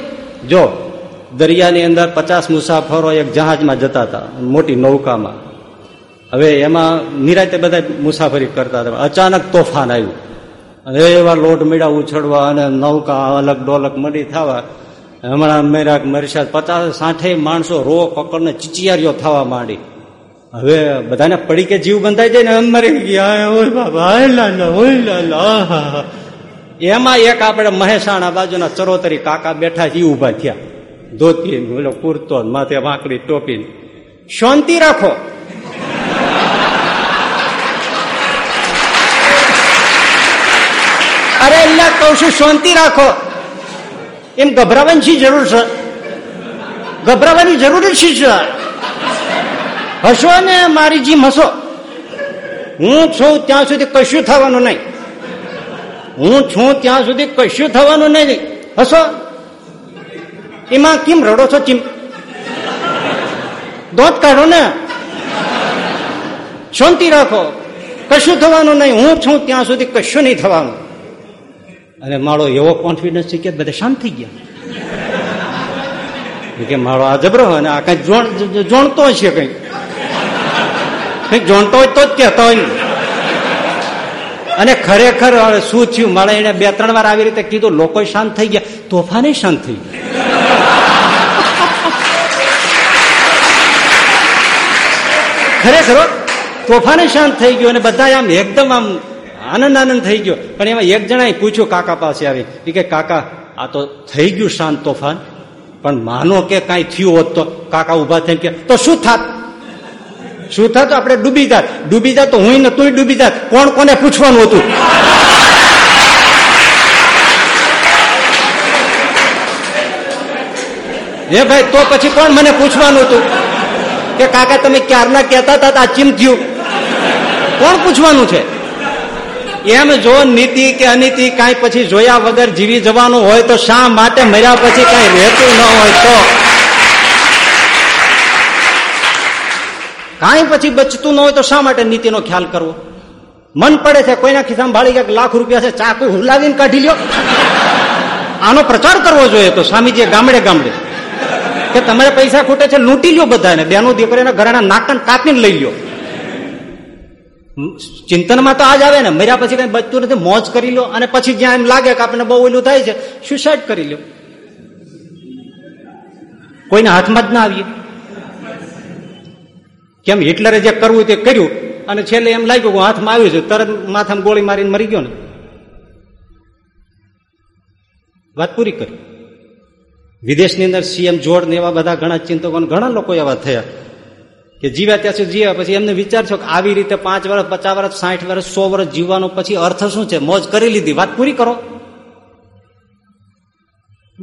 A: જો, દરિયાની અંદર પચાસ મુસાફરો એક જહાજમાં જતા હતા, મોટી નૌકામાં. હવે એમાં નિરાતે બધા મુસાફરી કરતા હતા. અચાનક તોફાન આવ્યું. એવા લોટ મીડા ઉછળવા અને નૌકા અલગ ડોલક મળી થવા. હમણાં મેરા મરસાદ પચાસ સાઠે માણસો રો પકડને ચીચિયારીઓ થવા માંડી. હવે બધાને પડી કે જીવ બંધાઈ જાય ને મરી ગયા. એમાં એક આપણે મહેસાણા બાજુના ચરોતરી કાકા બેઠા છે ઊભા થયા. ધોતી કુર્તો માથે વાંકડી ટોપી શાંતિ રાખો. અરે કહું છું, શાંતિ રાખો. એમ ગભરાવાની શી જરૂર છે? ગભરાવાની જરૂર શી છે? હસો ને મારી જીમ હસો. હું છું ત્યાં સુધી કશું થવાનું નહીં. હું છું ત્યાં સુધી કશું થવાનું નહીં. હસો. એમાં કેમ રડો છો, ચીમ? દોત કાઢો ને. શાંતિ રાખો. કશું થવાનું નહીં. હું છું ત્યાં સુધી કશું નહીં થવાનું. અને મારો એવો કોન્ફિડન્સ છે કે બધા શાંત થઈ ગયા. કે મારો આ જબરો અને આ કઈ જોણતો છે કઈ. કંઈક જોણતો હોય તો જ કહેતો હોય અને ખરેખર હવે શું થયું? મારે એને બે, ત્રણ વાર આવી રીતે કીધું લોકો શાંત થઈ ગયા. તોફાને શાંત થઈ ગયા. ખરેખર તોફાને શાંત થઈ ગયો અને બધા આમ એકદમ આમ આનંદ આનંદ થઈ ગયો. પણ એમાં એક જણાએ પૂછ્યું, કાકા પાસે આવી? કે, કાકા, આ તો થઈ ગયું શાંત તોફાન. પણ માનો કે કાંઈ થયું હોત તો. કાકા ઊભા થઈને કે, તો શું થાત? શું થાત? આપણે ડૂબી જાત. ડૂબી જાત તો હું ને તું ડૂબી જાત. કોણ કોને પૂછવાનું હતું? હે ભાઈ, તો પછી કોણ મને પૂછવાનું હતું? કે, કાકા, તમે ક્યારના કહેતા હતા? આ ચીમ થયું. કોણ પૂછવાનું છે? એમ જો નીતિ કે અનીતિ કાંઈ પછી જોયા વગર જીવી જવાનું હોય તો શા માટે મર્યા પછી કઈ રહેતું ન હોય તો? કાંઈ પછી બચતું ન હોય તો શા માટે નીતિનો ખ્યાલ કરવો? મન પડે છે કોઈના ખિસ્સામાં ભાળી ગયા લાખ રૂપિયા છે ચાકુ હુલાવીને કાઢી લ્યો. આનો પ્રચાર કરવો જોઈએ તો સ્વામીજી ગામડે ગામડે. કે તમારે પૈસા ખૂટે છે, લૂંટી લ્યો બધાને. બેનો દીકરીના ઘરેના નાકન કાપીને લઈ લ્યો. ચિંતનમાં તો આજ આવે ને. મર્યા પછી કઈ બચતું નથી. મોજ કરી લો અને પછી જ્યાં એમ લાગે કે આપણને બહુ ઓલું થાય છે સુસાઇડ કરી લો. કોઈના હાથમાં જ ના આવીએ. કેમ હિટલરે જે કરવું તે કર્યું અને છેલ્લે એમ લાગ્યું કે હાથમાં આવ્યું છે. તરત માથામાં ગોળી મારીને મરી ગયો ને. વાત પૂરી કરી. વિદેશની અંદર સીએમ જોડ ને એવા બધા ઘણા ચિંતકો ઘણા લોકો એવા થયા. કે જીવ્યા ત્યાં સુધી જીવ્યા પછી એમને વિચાર છો કે આવી રીતે પાંચ વર્ષ, પચાસ વર્ષ, સાઠ વર્ષ, સો વર્ષ જીવવાનો પછી અર્થ શું છે? મોજ કરી લીધી. વાત પૂરી કરો.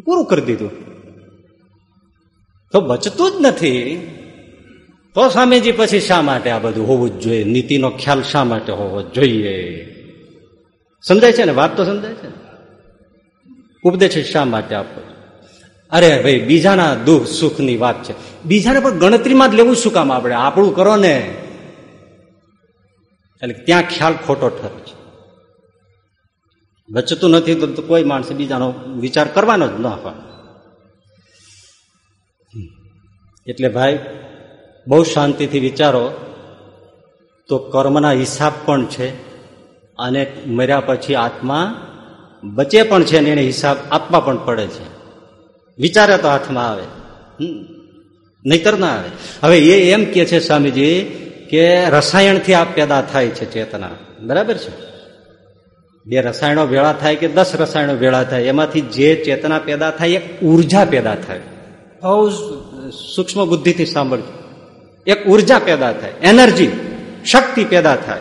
A: પૂરું કરી દીધું. તો બચતું જ નથી. તો સ્વામીજી પછી શા માટે આ બધું હોવું જ જોઈએ? નીતિનો ખ્યાલ શા માટે હોવો જોઈએ? સમજાય છે ને? વાત તો સમજાય છે ઉપદેશ શા માટે આપો અરે ભાઈ, બીજાના દુઃખ સુખની વાત છે. બીજાને પણ ગણતરીમાં જ લેવું શું કામ આપણે? આપણું કરો ને. એટલે ત્યાં ખ્યાલ ખોટો ઠરે છે. બચતું નથી તો કોઈ માણસે બીજાનો વિચાર કરવાનો જ ન હોય. એટલે ભાઈ, બહુ શાંતિથી વિચારો. તો કર્મના હિસાબ પણ છે અને મર્યા પછી આત્મા બચે પણ છે ને એને હિસાબ આપવા પણ પડે છે. વિચારે તો હાથમાં આવે. નહીતર ના આવે. હવે એ એમ કે છે સ્વામીજી કે રસાયણથી આ પેદા થાય છે ચેતના. બરાબર છે? બે રસાયણો ભેળા થાય કે દસ રસાયણો ભેળા થાય? એમાંથી જે ચેતના પેદા થાય, એક ઊર્જા પેદા થાય. બહુ સૂક્ષ્મ બુદ્ધિથી સાંભળજો. એક ઊર્જા પેદા થાય, એનર્જી, શક્તિ પેદા થાય.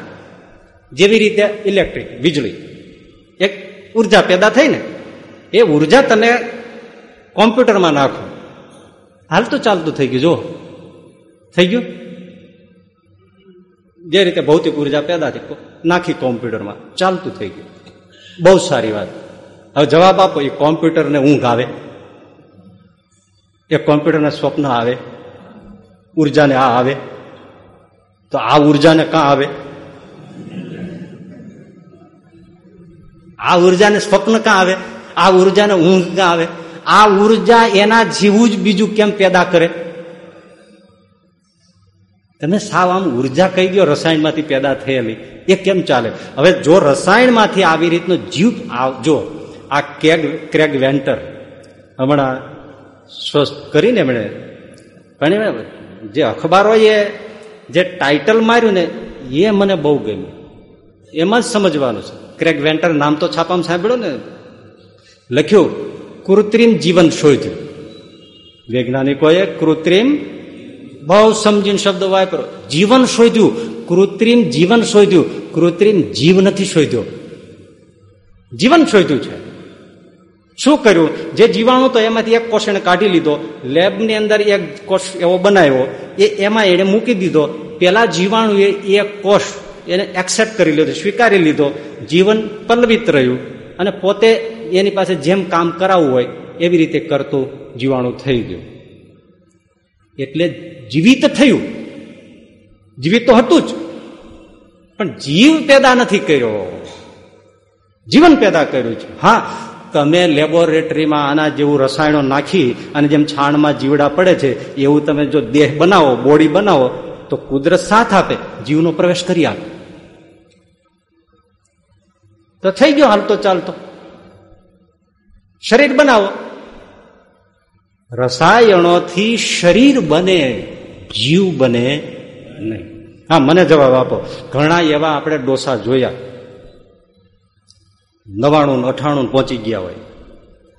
A: જેવી રીતે ઇલેક્ટ્રિક, વીજળી. એક ઊર્જા પેદા થઈ ને, એ ઊર્જા તમે કોમ્પ્યુટરમાં નાખો. હાલ તો ચાલતું થઈ ગયું જો થઈ ગયું? જે રીતે ભૌતિક ઊર્જા પેદા થઈ નાખી કોમ્પ્યુટરમાં. ચાલતું થઈ ગયું. બહુ સારી વાત. હવે જવાબ આપો, એ કોમ્પ્યુટરને ઊંઘ આવે? એ કોમ્પ્યુટરને સ્વપ્ન આવે? ઉર્જાને આ આવે? તો આ ઉર્જાને કાં આવે? આ ઉર્જાને સ્વપ્ન કાં આવે? આ ઉર્જાને ઊંઘ કાં આવે? આ ઊર્જા એના જીવું જ બીજું કેમ પેદા કરે? તમે સાવ આમ ઊર્જા કહી દો રસાયણમાંથી પેદા થયેલી. એ કેમ ચાલે? હવે જો રસાયણમાંથી આવી રીતનો જીવ જો આ કેગ, ક્રેગ વેન્ટર, હમણાં સ્વસ્થ કરીને એમણે પણ જે અખબારોએ જે ટાઇટલ માર્યું ને, એ મને બહુ ગમ્યું. એમાં જ સમજવાનું છે. ક્રેગ વેન્ટર નામ તો છાપામાં સાંભળ્યો ને? લખ્યું. કૃત્રિમ જીવન શોધ્યું. વૈજ્ઞાનિકોએ કૃત્રિમ બહુ સમજીને શબ્દ વાપરો જીવન શોધ્યું, કૃત્રિમ જીવન શોધ્યું, કૃત્રિમ જીવ નથી શોધ્યો. જીવન શોધ્યું છે. શું કર્યું? જે જીવાણુ તો એમાંથી એક કોષ એને કાઢી લીધો, લેબની અંદર એક કોષ એવો બનાવ્યો, એ એમાં એને મૂકી દીધો. પેલા જીવાણુએ એ કોષ એને એક્સેપ્ટ કરી લીધો, સ્વીકારી લીધો. જીવન પલ્લવિત રહ્યું. અને પોતે એની પાસે જેમ કામ કરાવવું હોય એવી રીતે કરતું જીવાણુ થઈ ગયું. એટલે જીવિત થયું. જીવિત તો હતું જ. પણ જીવ પેદા નથી કર્યો. જીવન પેદા કર્યું છે. હા, તમે લેબોરેટરીમાં આના જેવું રસાયણો નાખી અને જેમ છાણમાં જીવડા પડે છે, એવું તમે જો દેહ બનાવો, બોડી બનાવો, તો કુદરત સાથ આપે, જીવનો પ્રવેશ કરી આપે. તો થઈ ગયો હાલતો ચાલતો શરીર બનાવો. રસાયણોથી શરીર બને, જીવ બને નહીં. હા, મને જવાબ આપો. ઘણા એવા આપણે ડોસા જોયા. નવાણું અઠાણું પહોંચી ગયા હોય.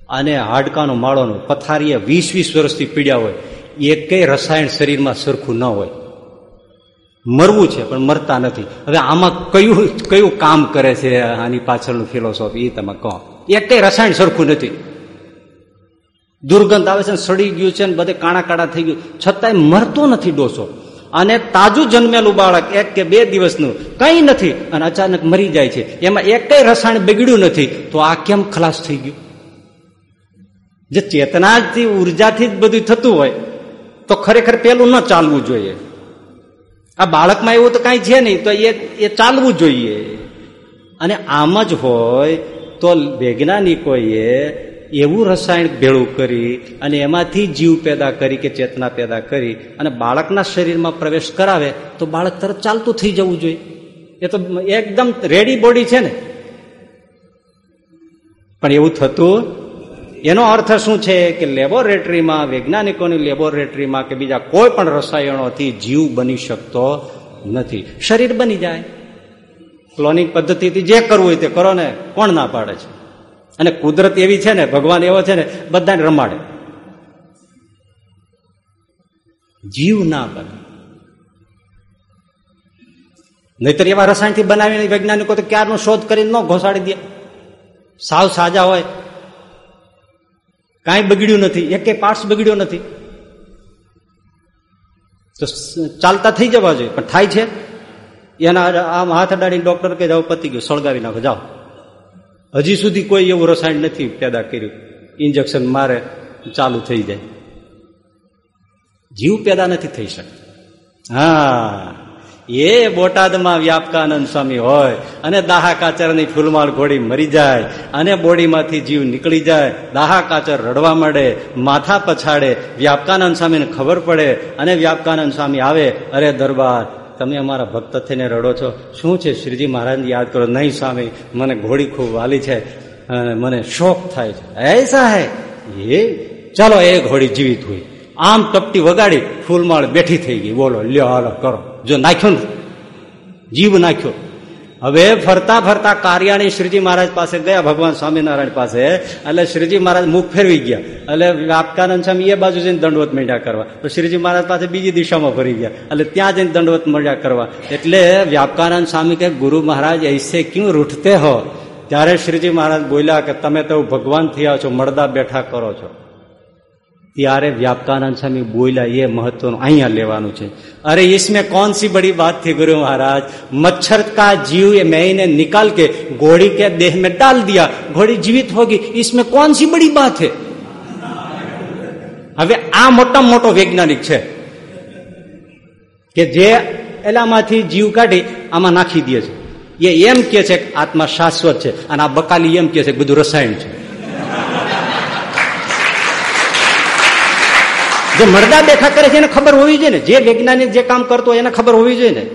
A: અને હાડકાનો માળોનો પથારીએ વીસ વીસ વર્ષથી પીડ્યા હોય. એ કઈ રસાયણ શરીરમાં સરખું ન હોય. મરવું છે, પણ મરતા નથી. હવે આમાં કયું કયું કામ કરે છે આની પાછળનું ફિલોસોફી એ તમે કહો. એક રસાયણ સરખું નથી. દુર્ગંધ આવે છે સડી ગયું છે ને બધે કાણા કાણા થઈ ગયું. છતાંય મરતો નથી ડોસો. અને તાજું જન્મેલું બાળક એક કે બે દિવસનું કંઈ નથી અને અચાનક મરી જાય છે. એમાં એક રસાયણ બગડ્યું નથી, તો આ કેમ ખલાસ થઈ ગયું? જે ચેતનાથી, ઉર્જાથી જ બધું થતું હોય, તો ખરેખર પેલું ન ચાલવું જોઈએ. આ બાળકમાં એવું તો કાંઈ છે નહીં, તો એ એ ચાલવું જોઈએ. અને આમ જ હોય તો વૈજ્ઞાનિકોએ એવું રસાયણ ભેળું કરી અને એમાંથી જીવ પેદા કરી કે ચેતના પેદા કરી અને બાળકના શરીરમાં પ્રવેશ કરાવે તો બાળક તરત ચાલતું થઈ જવું જોઈએ. એ તો એકદમ રેડી બોડી છે ને. પણ એવું થતું એનો અર્થ શું છે કે લેબોરેટરીમાં, વૈજ્ઞાનિકોની લેબોરેટરીમાં કે બીજા કોઈ પણ રસાયણોથી જીવ બની શકતો નથી. શરીર બની જાય. ક્લોનિંગ પદ્ધતિથી જે કરવું હોય તે કરો ને, કોણ ના પાડે છે? અને કુદરત એવી છે ને, ભગવાન એવો છે ને, બધાને રમાડે. જીવ ના બને. નહીતર એવા રસાયણથી બનાવીને વૈજ્ઞાનિકો તો ક્યારનો શોધ કરીને ન ઘોસાડી દે? સાવ સાજા હોય. કાંઈ બગડ્યું નથી, એકે પાર્ટસ બગડ્યો નથી. તો ચાલતા થઈ જવા જોઈએ, પણ થાય છે. એના આમ હાથ અડાડીને ડોક્ટર કે જાઓ, પતી ગયું, સળગાવી નાખો, જાઓ. હજી સુધી કોઈ એવું રસાયણ નથી પેદા કર્યું. ઇન્જેક્શન મારે, ચાલુ થઈ જાય. જીવ પેદા નથી થઈ શકતો. હા. એ બોટાદમાં વ્યાપકાનંદ સ્વામી હોય અને દાહા કાચરની ફૂલમાળ ઘોડી મરી જાય અને બોડીમાંથી જીવ નીકળી જાય દાહા કાચર રડવા માંડે, માથા પછાડે, વ્યાપકાનંદ સ્વામીને ખબર પડે અને વ્યાપકાનંદ સ્વામી આવે, અરે દરબાર, તમે અમારા ભક્ત થઈને રડો છો, શું છે શ્રીજી મહારાજને યાદ કરો, નહીં સ્વામી, મને ઘોડી ખૂબ વાલી છે, અને મને શોખ થાય છે. એસા હે એ, ચાલો એ ઘોડી જીવિત હોય. આમ ટપટી વગાડી ફૂલમાળ બેઠી થઈ ગઈ. બોલો, લ્યો, હાલો, કરો. જો નાખ્યો ને, જીવ નાખ્યો. હવે ફરતા ફરતા કાર્યાણી શ્રીજી મહારાજ પાસે ગયા, ભગવાન સ્વામિનારાયણ પાસે. એટલે શ્રીજી મહારાજ મુખ ફેરવી ગયા. એટલે વ્યાપકાનંદ સ્વામી એ બાજુ જઈને દંડવત મળ્યા કરવા. તો શ્રીજી મહારાજ પાસે બીજી દિશામાં ફરી ગયા. એટલે ત્યાં જઈને દંડવત મળ્યા કરવા. એટલે વ્યાપકાનંદ સ્વામી કે, ગુરુ મહારાજ, એસે ક્યું રૂઠતે હો? ત્યારે શ્રીજી મહારાજ બોલ્યા કે, તમે તો ભગવાન થયા છો, મળદા બેઠા કરો છો. ત્યારે વ્યાપકાનંદ સ્વામી બોલ્યા એ મહત્વનું અહીંયા લેવાનું છે અરે ઈસમે કોનસી બડી વાતથી ગુરુ મહારાજ મચ્છર કા જીવ એ મેને નિકાલ કે ઘોડી કે દેહ મેં ડાલ દિયા ઘોડી જીવિત હોગી ઈસમે કોણ સી બડી વાત હે હવે આ મોટા મોટો વૈજ્ઞાનિક છે કે જે એલામાંથી જીવ કાઢી આમાં નાખી દે છે એ એમ કે છે કે આત્મા શાશ્વત છે અને આ બકાલી એમ કે છે બધું રસાયણ છે જે મરદા દેખા કરે છે એને ખબર હોવી જોઈએ ને. જે વૈજ્ઞાનિક જે કામ કરતો એને ખબર હોવી જોઈએ ને.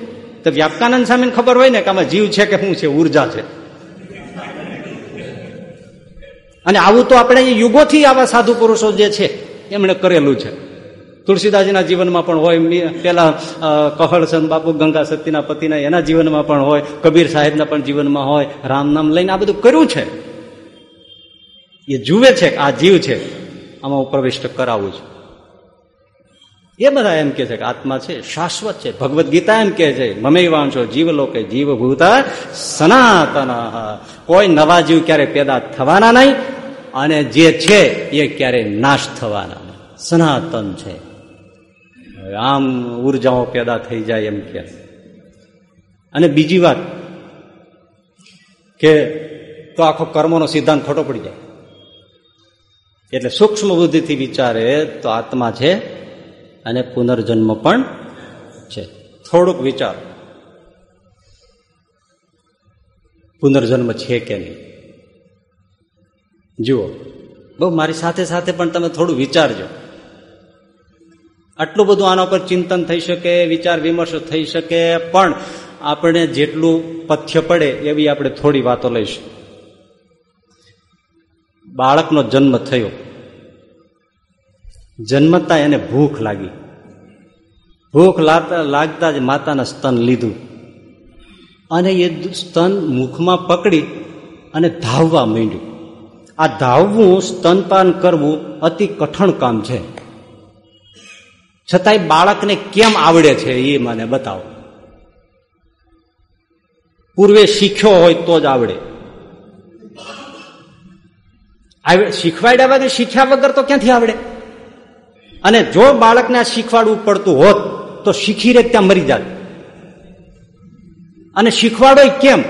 A: તો વ્યાપકાનંદ સ્વામીને ખબર હોય ને કે આમાં જીવ છે કે શું છે, ઊર્જા છે. અને આવું તો આપણે યુગોથી આવા સાધુ પુરુષો જે છે, એમણે કરેલું છે. તુલસીદાસજીના જીવનમાં પણ હોય પેલા કહળસન બાપુ, ગંગા સતીના પતિના એના જીવનમાં પણ હોય, કબીર સાહેબના પણ જીવનમાં હોય, રામ નામ લઈને આ બધું કર્યું છે. એ જુએ છે આ જીવ છે, આમાં હું પ્રવિષ્ટ કરાવું છું. એ બધા એમ કે છે કે આત્મા છે, શાશ્વત છે, ભગવદ્ ગીતા એમ કે છે મમે વાંશો જીવલોકે જીવભૂતા સનાતન. કોઈ નવા જીવ ક્યારે પેદા થવાના નહીં અને જે છે એ ક્યારે નાશ થવાના નહીં. સનાતન છે. આમ ઉર્જાઓ પેદા થઈ જાય એમ કે અને બીજી વાત કે તો આખો કર્મનો સિદ્ધાંત ખોટો પડી જાય. એટલે સૂક્ષ્મ બુદ્ધિથી વિચારે તો આત્મા છે અને પુનર્જન્મ પણ છે. થોડુંક વિચાર. પુનર્જન્મ છે કે નહીં? જુઓ, બહુ મારી સાથે સાથે પણ તમે થોડું વિચારજો. આટલું બધું આના પર ચિંતન થઈ શકે, વિચાર વિમર્શ થઈ શકે, પણ આપણે જેટલું પથ્ય પડે એવી આપણે થોડી વાતો લઈશું. બાળકનો જન્મ થયો. જન્મતા એને ભૂખ લાગી. ભૂખ લાગતા જ માતાના સ્તન લીધું. અને એ સ્તન મુખમાં પકડી અને ધાવવા માંડ્યું. આ ધાવવું, સ્તનપાન કરવું અતિ કઠણ કામ છે. છતાંય બાળકને કેમ આવડે છે એ મને બતાવો. પૂર્વે શીખ્યો હોય તો જ આવડે, શીખવાડ્યા વગર, શીખ્યા વગર તો ક્યાંથી આવડે? અને જો બાળકને આ શીખવાડવું પડતું હોત, તો શીખી રે ત્યાં મરી જાય અને શીખવાડો કેમ?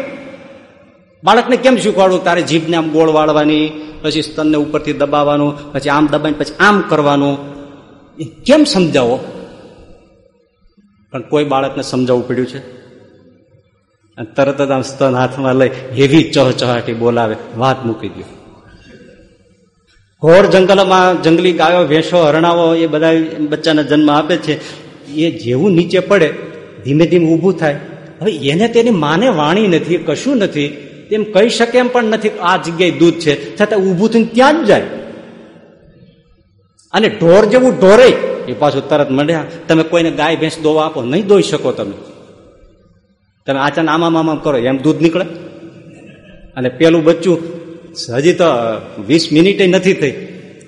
A: બાળકને કેમ શીખવાડવું? તારે જીભને આમ ગોળ વાળવાની, પછી સ્તનને ઉપરથી દબાવવાનું, પછી આમ દબાવીને પછી આમ કરવાનું. એ કેમ સમજાવો? પણ કોઈ બાળકને સમજાવવું પડ્યું છે? તરત જ આમ સ્તન હાથમાં લઈ હેવી ચહચહાટી બોલાવે, વાત મૂકી દો ઘોર જંગલમાં જંગલી ગાયો, ભેંસો, હરણાઓ એ બધા બચ્ચાના જન્મ આપે છે. એ જેવું નીચે પડે, ધીમે ધીમે ઊભું થાય. હવે એને તેની માને વાણી નથી, કશું નથી. તેમ કહી શકે એમ પણ નથી આ જગ્યાએ દૂધ છે. છતાં ઊભું થઈને ત્યાં જ જાય. અને ઢોર જેવું ઢોરે એ પાછું તરત મળ્યા. તમે કોઈને ગાય, ભેંસ, દોવા આપો, નહીં દોઈ શકો તમે. તમે આચાન આમામ આમામ કરો, એમ દૂધ નીકળે. અને પેલું બચ્ચું હજી તો વીસ મિનિટે નથી થઈ.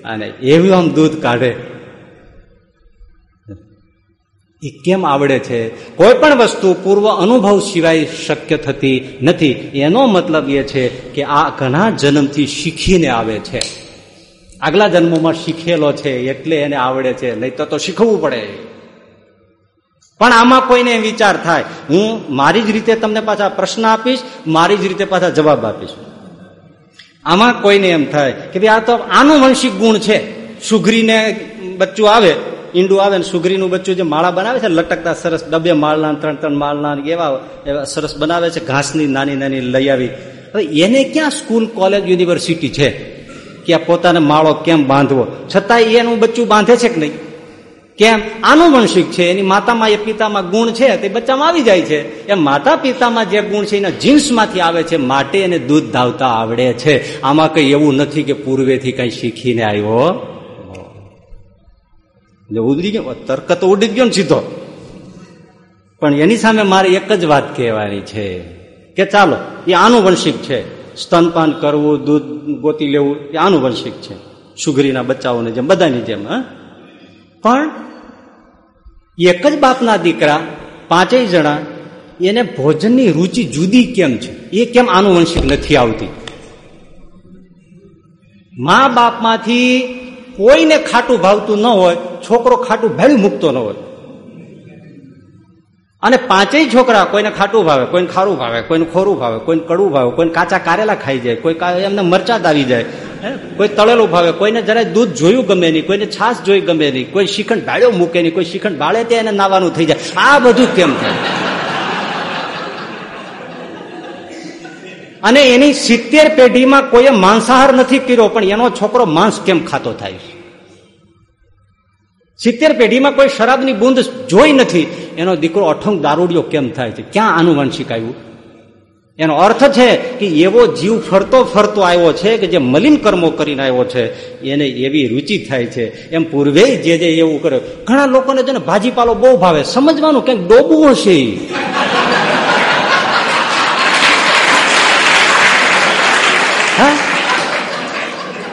A: અને એવું આમ દૂધ કાઢે. એ કેમ આવડે છે? કોઈ પણ વસ્તુ પૂર્વ અનુભવ સિવાય શક્ય થતી નથી. એનો મતલબ એ છે કે આ ઘણા જન્મથી શીખીને આવે છે. આગલા જન્મોમાં શીખેલો છે એટલે એને આવડે છે. નહીં તો શીખવવું પડે. પણ આમાં કોઈને વિચાર થાય. હું મારી જ રીતે તમને પાછા પ્રશ્ન આપીશ, મારી જ રીતે પાછા જવાબ આપીશ. આમાં કોઈને એમ થાય કે ભાઈ આ તો આનુવંશિક ગુણ છે. સુઘરીને બચ્ચું આવે, ઈંડું આવે ને સુઘરીનું બચ્ચું જે માળા બનાવે છે લટકતા સરસ ડબે માળના ત્રણ ત્રણ માળના એવા એવા સરસ બનાવે છે, ઘાસની નાની નાની લઈ આવી. હવે એને ક્યાં સ્કૂલ, કોલેજ, યુનિવર્સિટી છે? કે આ પોતાને માળો કેમ બાંધવો? છતાં એનું બચ્ચું બાંધે છે કે નહીં? કેમ આનુવંશિક છે, એની માતામાં એ પિતામાં ગુણ છે, તે બચ્ચામાં આવી જાય છે. એ માતા પિતામાં જે ગુણ છે, એના જીન્સમાંથી આવે છે, માટે એને દૂધ ધાવતા આવડે છે. આમાં કઈ એવું નથી કે પૂર્વેથી કઈ શીખીને આવ્યો. ઉડી ગયો તર્ક તો ઉડી ગયો ને સીધો. પણ એની સામે મારે એક જ વાત કહેવાની છે કે ચાલો, એ આનુવંશિક છે. સ્તનપાન કરવું, દૂધ ગોતી લેવું, એ આનુવંશિક છે. સુગરીના બચ્ચાઓને જેમ, બધાની જેમ, હા? પણ એક જ બાપના દીકરા, પાંચેય જણા, એને ભોજનની રુચિ જુદી કેમ છે? એ કેમ આનુવંશિક નથી આવતી? મા બાપમાંથી કોઈને ખાટું ભાવતું ન હોય, છોકરો ખાટું ભેળું મૂકતો ન હોય. અને પાંચેય છોકરા કોઈને ખાટું ભાવે, કોઈને ખારું ભાવે, કોઈને ખોરું ભાવે, કોઈને કડવું ભાવે, કોઈને કાચા કારેલા ખાઈ જાય, કોઈ એમને મરચા દાવી જાય કોઈ તળેલું ભાવે, કોઈને જરાય દૂધ જોયું ગમે નહીં, કોઈને છાશ જોઈ ગમે નહીં, કોઈ શિખંડ ભાળ્યો મૂકે નહીં, કોઈ શિખંડ બાળે ત્યાં એને નાવાનું થઈ જાય. આ બધું કેમ થાય? અને એની સિત્તેર પેઢીમાં કોઈએ માંસાહાર નથી કર્યો, પણ એનો છોકરો માંસ કેમ ખાતો થાય? છે સિત્તેર પેઢીમાં કોઈ શરાબની બુંદ જોઈ નથી. એનો દીકરો અઠંગ દારૂડિયો કેમ થાય છે? ક્યાં આનુવંશિક આવ્યું? એનો અર્થ છે કે એવો જીવ ફરતો ફરતો આવ્યો છે કે જે મલિન કર્મો કરીને આવ્યો છે. એને એવી રુચિ થાય છે. એમ પૂર્વે જે જે એવું કરે. ઘણા લોકોને છે ને ભાજીપાલો બહુ ભાવે. સમજવાનું ક્યાંક ડોબવું હશે.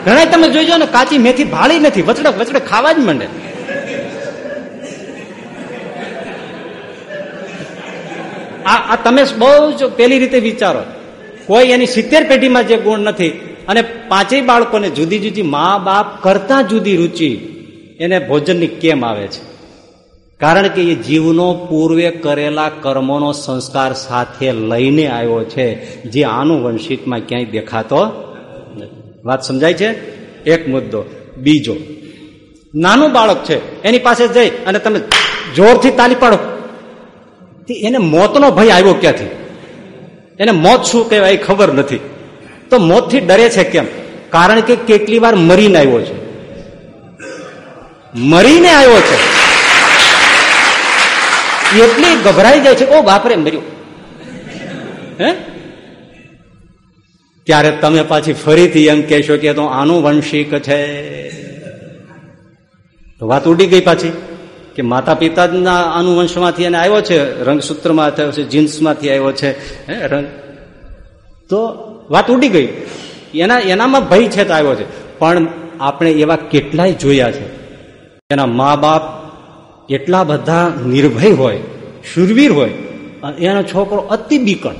A: ઘણા તમે જોઈજો ને કાચી મેથી ભાળી નથી. વચડક વચડે ખાવા જ માંડે. આ તમે બહુ જ પેલી રીતે વિચારો. કોઈ એની સિત્તેર પેઢીમાં જે ગુણ નથી અને પાંચેય બાળકોને જુદી જુદી મા બાપ કરતા જુદી રુચિ એને ભોજનની કેમ આવે છે? કારણ કે એ જીવનો પૂર્વે કરેલા કર્મોનો સંસ્કાર સાથે લઈને આવ્યો છે, જે આનુવંશિકમાં ક્યાંય દેખાતો વાત સમજાય છે? એક મુદ્દો. બીજો. નાનું બાળક છે, એની પાસે જઈ અને તમે જોરથી તાલી પાડો. એને મોતનો ભય આવ્યો ક્યાંથી? એને મોત શું કહેવાય ખબર નથી. તો મોતથી ડરે છે કેમ? કારણ કે કેટલી વાર મરીને આવ્યો છે. મરીને આવ્યો છે. એટલી ગભરાઈ જાય છે ઓ બાપરે, મર્યું. હે? ત્યારે તમે પાછી ફરીથી એમ કહેશો કે તો આનુવંશિક છે. તો વાત ઉડી ગઈ પાછી. કે માતા પિતાના અનુવંશમાંથી એને આવ્યો છે, રંગસૂત્રમાં થયો છે, જીન્સમાંથી આવ્યો છે રંગ. તો વાત ઉડી ગઈ. એના, એનામાં ભય છે આવ્યો છે. પણ આપણે એવા કેટલાય જોયા છે. એના મા બાપ એટલા બધા નિર્ભય હોય, શુરવીર હોય એનો છોકરો અતિ બિકટ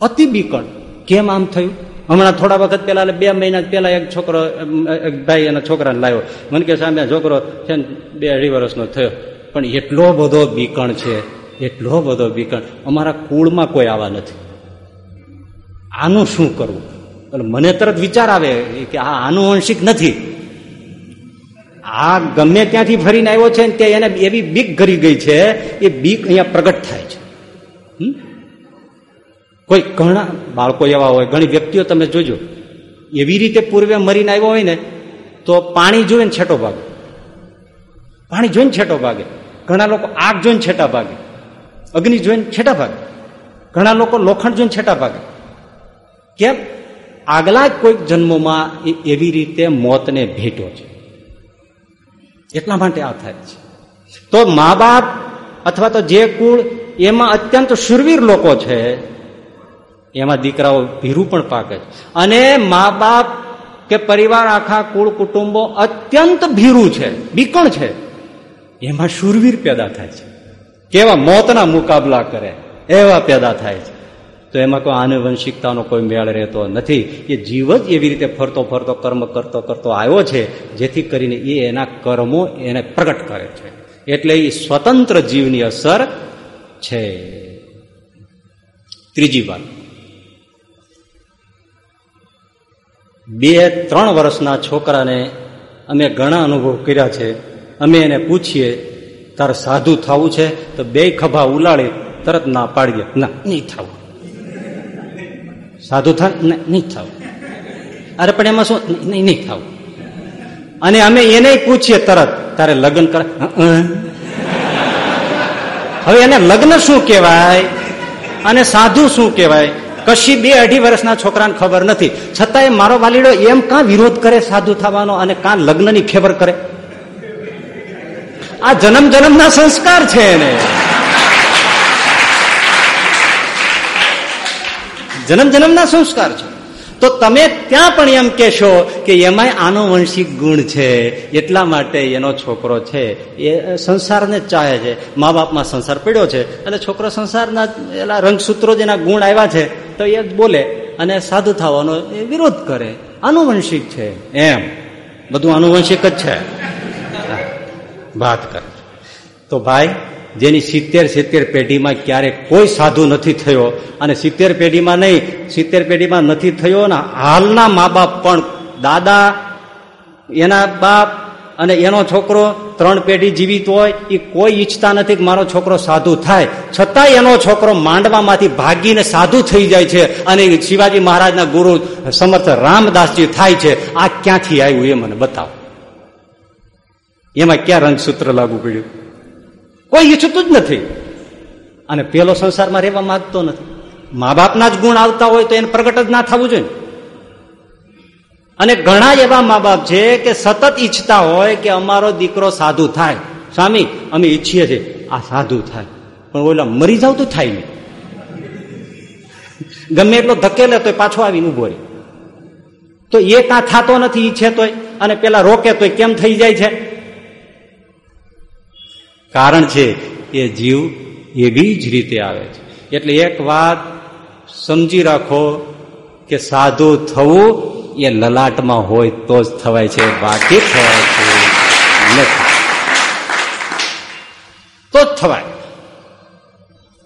A: અતિ બિકટ કેમ આમ થયું? હમણાં થોડા વખત પહેલા બે મહિના પહેલા એક છોકરો એક ભાઈ એના છોકરાને લાવ્યો મને કે સામે છોકરો, છે ને, બે અઢી વર્ષનો થયો. પણ એટલો બધો બીકણ છે, એટલો બધો બીકણ. અમારા કુળમાં કોઈ આવા નથી. આનું શું કરવું? એટલે મને તરત વિચાર આવે કે આ આનુવંશિક નથી. આ ગમે ત્યાંથી ફરીને આવ્યો છે ને, ત્યાં એને એવી બીક કરી ગઈ છે, એ બીક અહીંયા પ્રગટ થાય છે. કોઈ ઘણા બાળકો એવા હોય, ઘણી વ્યક્તિઓ તમે જોજો, એવી રીતે પૂર્વે મરીને આવ્યો હોય ને, તો પાણી જોઈને છેટો ભાગે. પાણી જોઈને છેટો ભાગે. ઘણા લોકો આગ જોઈને છેટા ભાગે. અગ્નિ જોઈને છેટા ભાગે. ઘણા લોકો લોખંડ જોઈને છેટા ભાગે. કેમ? આગલા કોઈક જન્મોમાં એવી રીતે મોતને ભેટો છે. એટલા માટે આ થાય છે. તો મા બાપ અથવા તો જે કુળ એમાં અત્યંત શુરવીર લોકો છે એમાં દીકરાઓ ભીરું પણ પાકે છે. અને મા બાપ કે પરિવાર, આખા કુળ કુટુંબો અત્યંત ભીરું છે, બીકણ છે. એમાં શુરવીર પેદા થાય છે. કેવા મોતના મુકાબલા કરે, એવા પેદા થાય છે. તો એમાં કોઈ આનુવંશિકતાનો કોઈ મેળ રહેતો નથી. એ જીવ જ એવી રીતે ફરતો ફરતો, કર્મ કરતો કરતો આવ્યો છે, જેથી કરીને એ એના કર્મો એને પ્રગટ કરે છે. એટલે એ સ્વતંત્ર જીવની અસર છે. ત્રીજી વાત. બે, ત્રણ વર્ષના છોકરાને અમે ઘણા અનુભવ કર્યા છે. અમે એને પૂછીએ, તારે સાધુ થવું છે? તો બે ખભા ઉલાડી તરત ના પાડીએ. ના, નહીં થવું. સાધુ થાય નહીં થવું. અરે, પણ એમાં શું? નહીં નહીં થવું. અને અમે એને પૂછીએ તરત, તારે લગ્ન કર હવે એને લગ્ન શું કહેવાય? અને સાધુ શું કહેવાય? કશી બે અઢી વર્ષના છોકરાને ખબર નથી. છતાંય મારો વાલીડો એમ કાં વિરોધ કરે સાધુ થવાનો અને કાં લગ્નની ફેવર કરે? આ જન્મ જન્મના સંસ્કાર છે એને. જન્મ જન્મના સંસ્કાર છે. તો તમે ત્યાં પણ એમ કહેશો કે એમાંય આનુવંશિક ગુણ છે, એટલા માટે એનો છોકરો છે. એ સંસારને ચાહે છે. મા બાપમાં સંસાર પડ્યો છે એટલે છોકરો સંસારના એલા રંગસૂત્રો જેના ગુણ આવ્યા છે. તો એ બોલે અને સાધુ થવાનો એ વિરોધ કરે. આનુવંશિક છે. એમ. બધું આનુવંશિક જ છે. વાત કરે. તો ભાઈ, જેની સિત્તેર સિત્તેર પેઢીમાં ક્યારેક કોઈ સાધુ નથી થયો અને સિત્તેર પેઢીમાં નહીં, સિત્તેર પેઢીમાં નથી થયો ને હાલના મા બાપ પણ દાદા, એના બાપ અને એનો છોકરો ત્રણ પેઢી જીવિત હોય, એ કોઈ ઈચ્છતા નથી કે મારો છોકરો સાધુ થાય. છતાં એનો છોકરો માંડવામાંથી ભાગીને સાધુ થઈ જાય છે અને શિવાજી મહારાજના ગુરુ સમર્થ રામદાસજી થાય છે. આ ક્યાંથી આવ્યું એ મને બતાવો. એમાં ક્યાં રંગસૂત્ર લાગુ પડ્યું? કોઈ ઈચ્છતું જ નથી. અને પેલો સંસારમાં રહેવા માંગતો નથી. મા બાપના જ ગુણ આવતા હોય તો એને પ્રગટ જ ના થવું જોઈએ. અને ઘણા એવા મા બાપ છે કે સતત ઈચ્છતા હોય કે અમારો દીકરો સાધુ થાય. સ્વામી, અમે ઈચ્છીએ છીએ, આ સાધુ થાય. પણ ઓલા મરી જાવ તો થાય નહીં. ગમે એટલો ધકેલે તો પાછો આવીને ઊભો રહે. તો એ કાં થતો નથી, ઈચ્છે તોય, અને પેલા રોકે તોય કેમ થઈ જાય છે? કારણ છે એ જીવ એવી જ રીતે આવે છે. એટલે એક વાત સમજી રાખો કે સાધુ થવું એ લલાટમાં હોય તો જ થવાય છે, બાકી થવાય છે નથી. તો જ થવાય.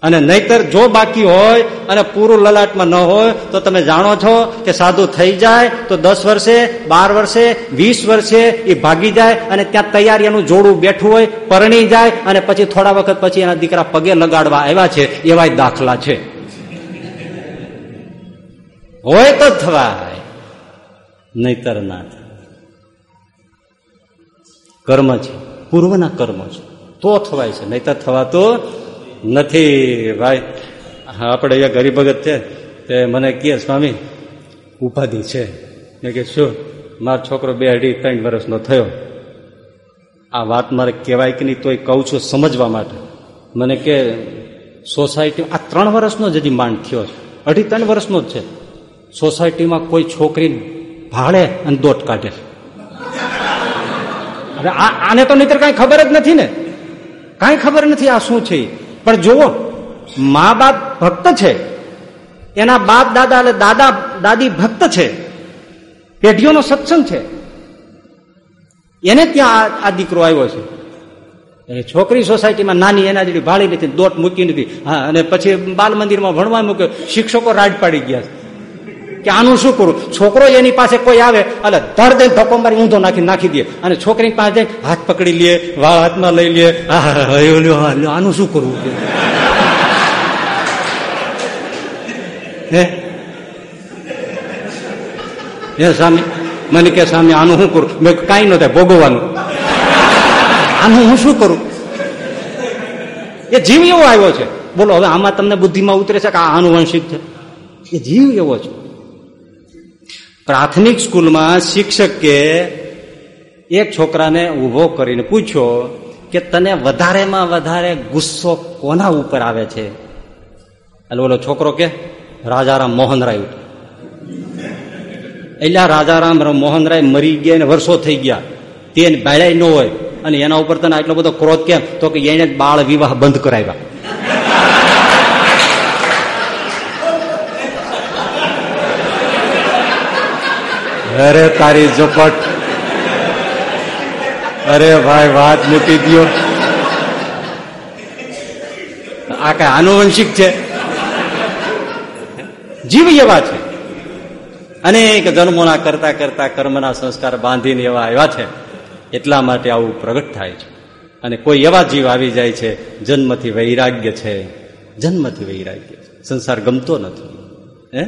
A: અને નહીતર જો બાકી હોય અને પૂરું લલાટમાં ન હોય, તો તમે જાણો છો કે સાધુ થઈ જાય તો દસ વર્ષે, બાર વર્ષે, વીસ વર્ષે એ ભાગી જાય અને ત્યાં તૈયારી એનું જોડું બેઠું હોય, પરણી જાય અને પછી થોડા વખત પછી એના દીકરા પગે લગાડવા આવ્યા છે એવા દાખલા છે. હોય તો થવાય. નહીતર ના કર્મ છે. પૂર્વના કર્મ છે. તો થવાય છે. નહીતર થવાતો નથી. ભાઈ આપણે અહીંયા ગરીબ ભગત છે, તે મને કહે, સ્વામી, ઉપાધિ છે. મેં કે શું? મારો છોકરો બે અઢી ત્રણ વર્ષનો થયો. આ વાત મારે કહેવાય કે નહીં તોય કહું છું સમજવા માટે. મને કે સોસાયટી, આ ત્રણ વર્ષનો જ હજી માંડ થયો છે. અઢી ત્રણ વર્ષનો જ છે. સોસાયટીમાં કોઈ છોકરી ભાડે અને દોટ કાઢે. હવે આને તો નહીતર કાંઈ ખબર જ નથી ને. કાંઈ ખબર નથી આ શું છે પણ જુઓ, મા બાપ ભક્ત છે. એના બાપ દાદા એટલે દાદા દાદી ભક્ત છે. પેઢીઓનો સત્સંગ છે. એને ત્યાં આ દીકરો આવ્યો છે. છોકરી સોસાયટીમાં નાની, એના જેવી ભાળી નથી, દોટ મૂકી નથી. હા, અને પછી બાલ મંદિરમાં ભણવા મૂક્યો. શિક્ષકો રાડ પાડી ગયા કે આનું શું કરું? છોકરો એની પાસે કોઈ આવે એટલે ધર દે, ધક્કો મારી ઊંધો નાખી નાખી દે. અને છોકરી પાસે જઈને હાથ પકડી લે વા હાથમાં લઈ લે. આનું શું કરવું હે? હે, સ્વામી, મને કે, સ્વામી, આનું શું કરું? મેં કઈ ન થાય, ભોગવવાનું. આનું હું શું કરું? એ જીવ એવો આવ્યો છે. બોલો, હવે આમાં તમને બુદ્ધિમાં ઉતરે છે કે આ આનુવંશિક છે? એ જીવ એવો છે. પ્રાથમિક સ્કૂલમાં શિક્ષકે એક છોકરાને ઊભો કરીને પૂછ્યો કે તને વધારેમાં વધારે ગુસ્સો કોના ઉપર આવે છે? એટલે ઓલો છોકરો કે, રાજારામ મોહનરાય ઉપર. એટલે રાજારામ મોહનરાય મરી ગયા ને વર્ષો થઈ ગયા. તે બાળાય ન હોય. અને એના ઉપર તને આટલો બધો ક્રોધ કેમ? તો કે એને બાળ વિવાહ બંધ કરાવ્યા. અરે તારી ઝપટ. અરે ભાઈ, વાત મૂકી દો આ કઈ આનુવંશિક છે? જીવ એવા છે. અનેક જન્મોના કરતા કરતા કર્મના સંસ્કાર બાંધીને એવા આવ્યા છે. એટલા માટે આવું પ્રગટ થાય છે. અને કોઈ એવા જીવ આવી જાય છે, જન્મથી વૈરાગ્ય છે. જન્મથી વૈરાગ્ય છે. સંસાર ગમતો નથી. હે?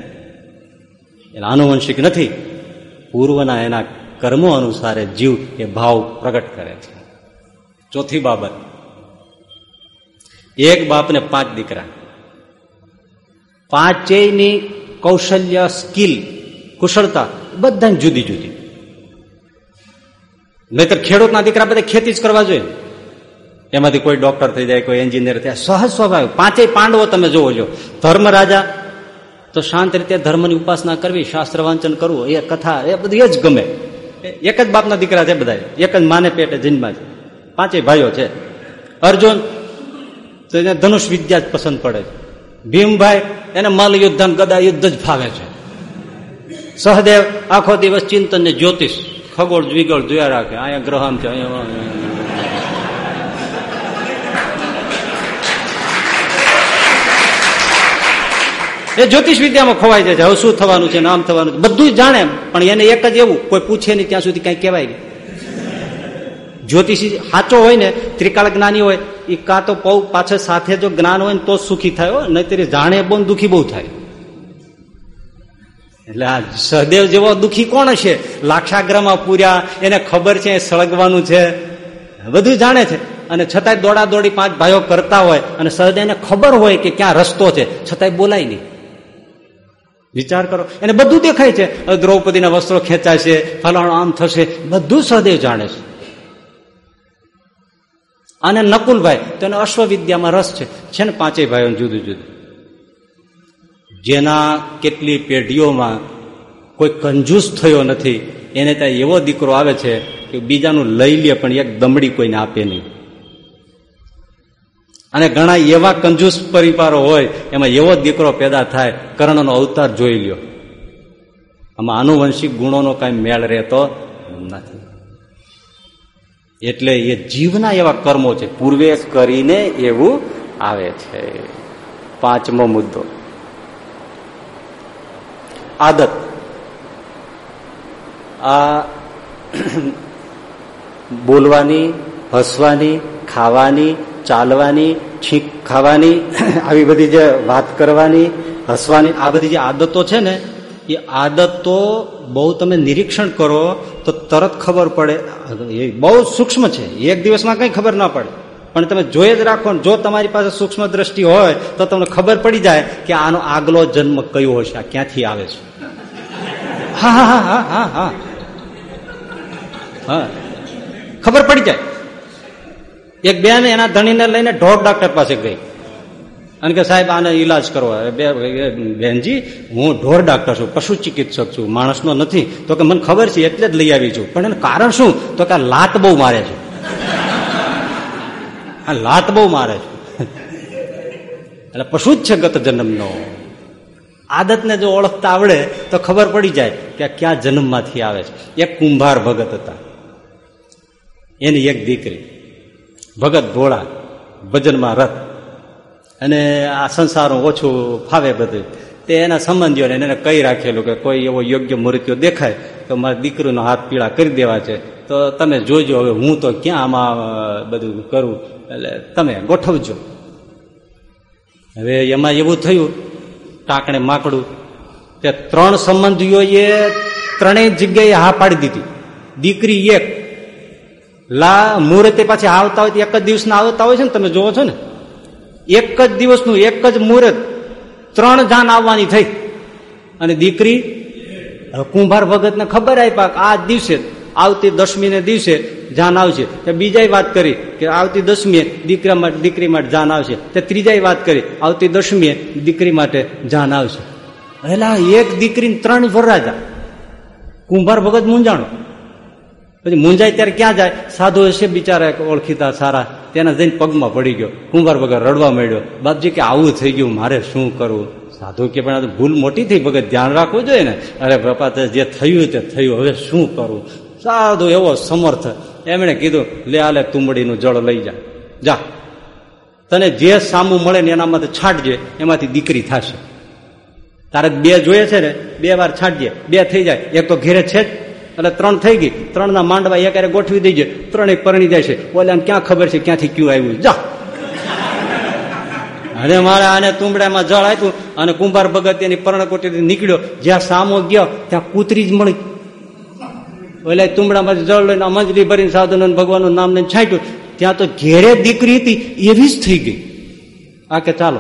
A: એટલે આનુવંશિક નથી. પૂર્વના એના કર્મો અનુસારે જીવ એ ભાવ પ્રગટ કરે છે. ચોથી બાબત. એક બાપને પાંચ દીકરા. પાંચેયની કૌશલ્ય, સ્કિલ, કુશળતા બધા જુદી જુદી. નહીતર ખેડૂતના દીકરા બધા ખેતી જ કરવા જોઈએ. એમાંથી કોઈ ડોક્ટર થઈ જાય, કોઈ એન્જિનિયર થાય સહજ સ્વભાવ. પાંચેય પાંડવો તમે જોવો છો. ધર્મ રાજા તો શાંત રીતે ધર્મની ઉપાસના કરવી, શાસ્ત્ર વાંચન કરવું, એ કથા, એ બધું એ જ ગમે. એક જ બાપના દીકરા છે બધા એક જ માને પેટે જન્મા છે. પાંચેય ભાઈઓ છે. અર્જુન, તો એને ધનુષ વિદ્યા જ પસંદ પડે છે. ભીમભાઈ, એને મલ યુદ્ધ ગદા યુદ્ધ જ ફાવે છે. સહદેવ, આખો દિવસ ચિંતન ને જ્યોતિષ, ખગોળ વિગોળ જોયા રાખે અહીંયા ગ્રહમ છે, અહીંયા એ જ્યોતિષ વિદ્યામાં ખોવાઈ જાય છે. હવે શું થવાનું છે આમ થવાનું છે? બધું જાણે પણ એને એક જ એવું, કોઈ પૂછે નહીં ત્યાં સુધી કઈ કહેવાય નહીં. જ્યોતિષી સાચો હોય ને, ત્રિકાળ જ્ઞાની હોય એ કાં તો પૌ પાછળ સાથે જો જ્ઞાન હોય ને, તો સુખી થાય નહીતર જાણે બહુ દુઃખી બહુ થાય. એટલે આ સહદેવ જેવો દુઃખી કોણ હશે? લાક્ષાગ્રહમાં પૂર્યા, એને ખબર છે એ સળગવાનું છે. બધું જાણે છે. અને છતાંય દોડા દોડી પાંચ ભાઈઓ કરતા હોય, અને સહદેવને ખબર હોય કે ક્યાં રસ્તો છે. છતાંય બોલાય નહીં. વિચાર કરો. એને બધું દેખાય છે. દ્રૌપદીના વસ્ત્રો ખેંચાશે ફલાણું આમ થશે, બધું સહદેવ જાણે છે. અને નકુલભાઈ, તેને અશ્વવિદ્યામાં રસ છે. છે ને પાંચેય ભાઈઓ જુદું જુદું. જેના કેટલી પેઢીઓમાં કોઈ કંજૂસ થયો નથી, એને ત્યાં એવો દીકરો આવે છે કે બીજાનું લઈ લે, પણ એક દમડી કોઈને આપે નહીં. અને ઘણા એવા કંજૂસ પરિવારો હોય, એમાં એવો દીકરો પેદા થાય, કર્ણનો અવતાર જોઈ લ્યો. આમાં આનુવંશિક ગુણોનો કઈ મેળ રહેતો નથી. એટલે એ જીવના એવા કર્મો છે, પૂર્વે કરીને એવું આવે છે. પાંચમો મુદ્દો. આદત. આ બોલવાની, હસવાની, ખાવાની ચાલવાની, છીંક ખાવાની, આવી બધી જે વાત કરવાની, હસવાની, આ બધી જે આદતો છે ને, એ આદતો બહુ તમે નિરીક્ષણ કરો તો તરત ખબર પડે. એ બહુ સૂક્ષ્મ છે. એક દિવસમાં કંઈ ખબર ના પડે. પણ તમે જોઈ જ રાખો જો તમારી પાસે સૂક્ષ્મ દ્રષ્ટિ હોય, તો તમને ખબર પડી જાય કે આનો આગલો જન્મ કયો હશે, આ ક્યાંથી આવે છે. હા હા હા હા હા. હા. ખબર પડી જાય. એક બેન એના ધણીને લઈને ઢોર ડોક્ટર પાસે ગઈ. અને કે સાહેબ, આને ઈલાજ કરવો બેનજી, હું ઢોર ડાક્ટર છું, પશુ ચિકિત્સક છું, માણસનો નથી. તો કે મને ખબર છે, એટલે જ લઈ આવી છું. પણ એનું કારણ શું? તો કે લાત બહુ મારે છે. આ લાત બહુ મારે છે. એટલે પશુ જ છે ગત જન્મનો. આદતને જો ઓળખતા આવડે, તો ખબર પડી જાય કે ક્યાં જન્મમાંથી આવે છે. એક કુંભાર ભગત હતા. એની એક દીકરી. ભગત ભોળા ભજનમાં રથ. અને આ સંસારું ઓછું ફાવે બધું. તે એના સંબંધીઓને એને કહી રાખેલું કે કોઈ એવો યોગ્ય મૂર્તિઓ દેખાય તો મારા દીકરીનો હાથ પીળા કરી દેવા છે. તો તમે જોજો હવે હું તો ક્યાં આમાં બધું કરું. એટલે તમે ગોઠવજો. હવે એમાં એવું થયું, ટાંકણે માકડું. તે ત્રણ સંબંધીઓએ ત્રણેય જગ્યાએ હા પાડી દીધી. દીકરી એક લા મુહૂર્તે પાછી આવતા હોય એક જ દિવસના આવતા હોય છે ને તમે જોવો છો ને? એક જ દિવસનું એક જ મુહૂર્ત ત્રણ જાન આવવાની થઈ. અને દીકરી કુંભાર ભગતને ખબર આપ્યા આ દિવસે, આવતી દસમીને દિવસે જાન આવશે. તે બીજા વાત કરી કે આવતી દસમીએ દીકરા માટે દીકરી માટે જાન આવશે. તે ત્રીજા વાત કરી, આવતી દસમીએ દીકરી માટે જાન આવશે. એટલે એક દીકરી ત્રણ વરરાજા. કુંભાર ભગત મૂંઝાણો. પછી મૂંઝાય ત્યારે ક્યાં જાય? સાધુ હશે બિચારા ઓળખીતા સારા. તેના જઈને પગમાં પડી ગયો. કુંભાર વગર રડવા માંડ્યો. બાપજી કે, આવું થઈ ગયું, મારે શું કરવું? સાધુ કે, પણ ભૂલ મોટી થઈ, ભગત ધ્યાન રાખવું જોઈએ ને. અરે બાપા જે થયું તે થયું. હવે શું કરવું સાધુ એવો સમર્થ. એમણે કીધું, લે આલે તુંબડીનું જળ લઈ જા. જા. તને જે સામું મળે ને એનામાંથી છાંટજે. એમાંથી દીકરી થશે. તારે બે જોઈએ છે ને? બે વાર છાંટજે. બે થઈ જાય. એક તો ઘેરે છે જ. એટલે ત્રણ થઈ ગઈ. ત્રણ ના માંડવા એક ગોઠવી દેજે. ત્રણેય પરણી જાય છે. ઓલે ક્યાં ખબર છે ક્યાંથી ક્યુ આવ્યું જા. અને મારે, આને તુંબડામાં જળ આપ્યું અને કુંભાર ભગત એની પર્ણકોટી નીકળ્યો. જ્યાં સામો ગયો, ત્યાં કૂતરી જ મળી. ઓલા તુંબડામાં જળ લઈને અમંજલી ભરીને સાધુ ભગવાનનું નામ લઈને છાંટ્યું. ત્યાં તો ઘેરે દીકરી હતી, એવી જ થઈ ગઈ. આ કે ચાલો.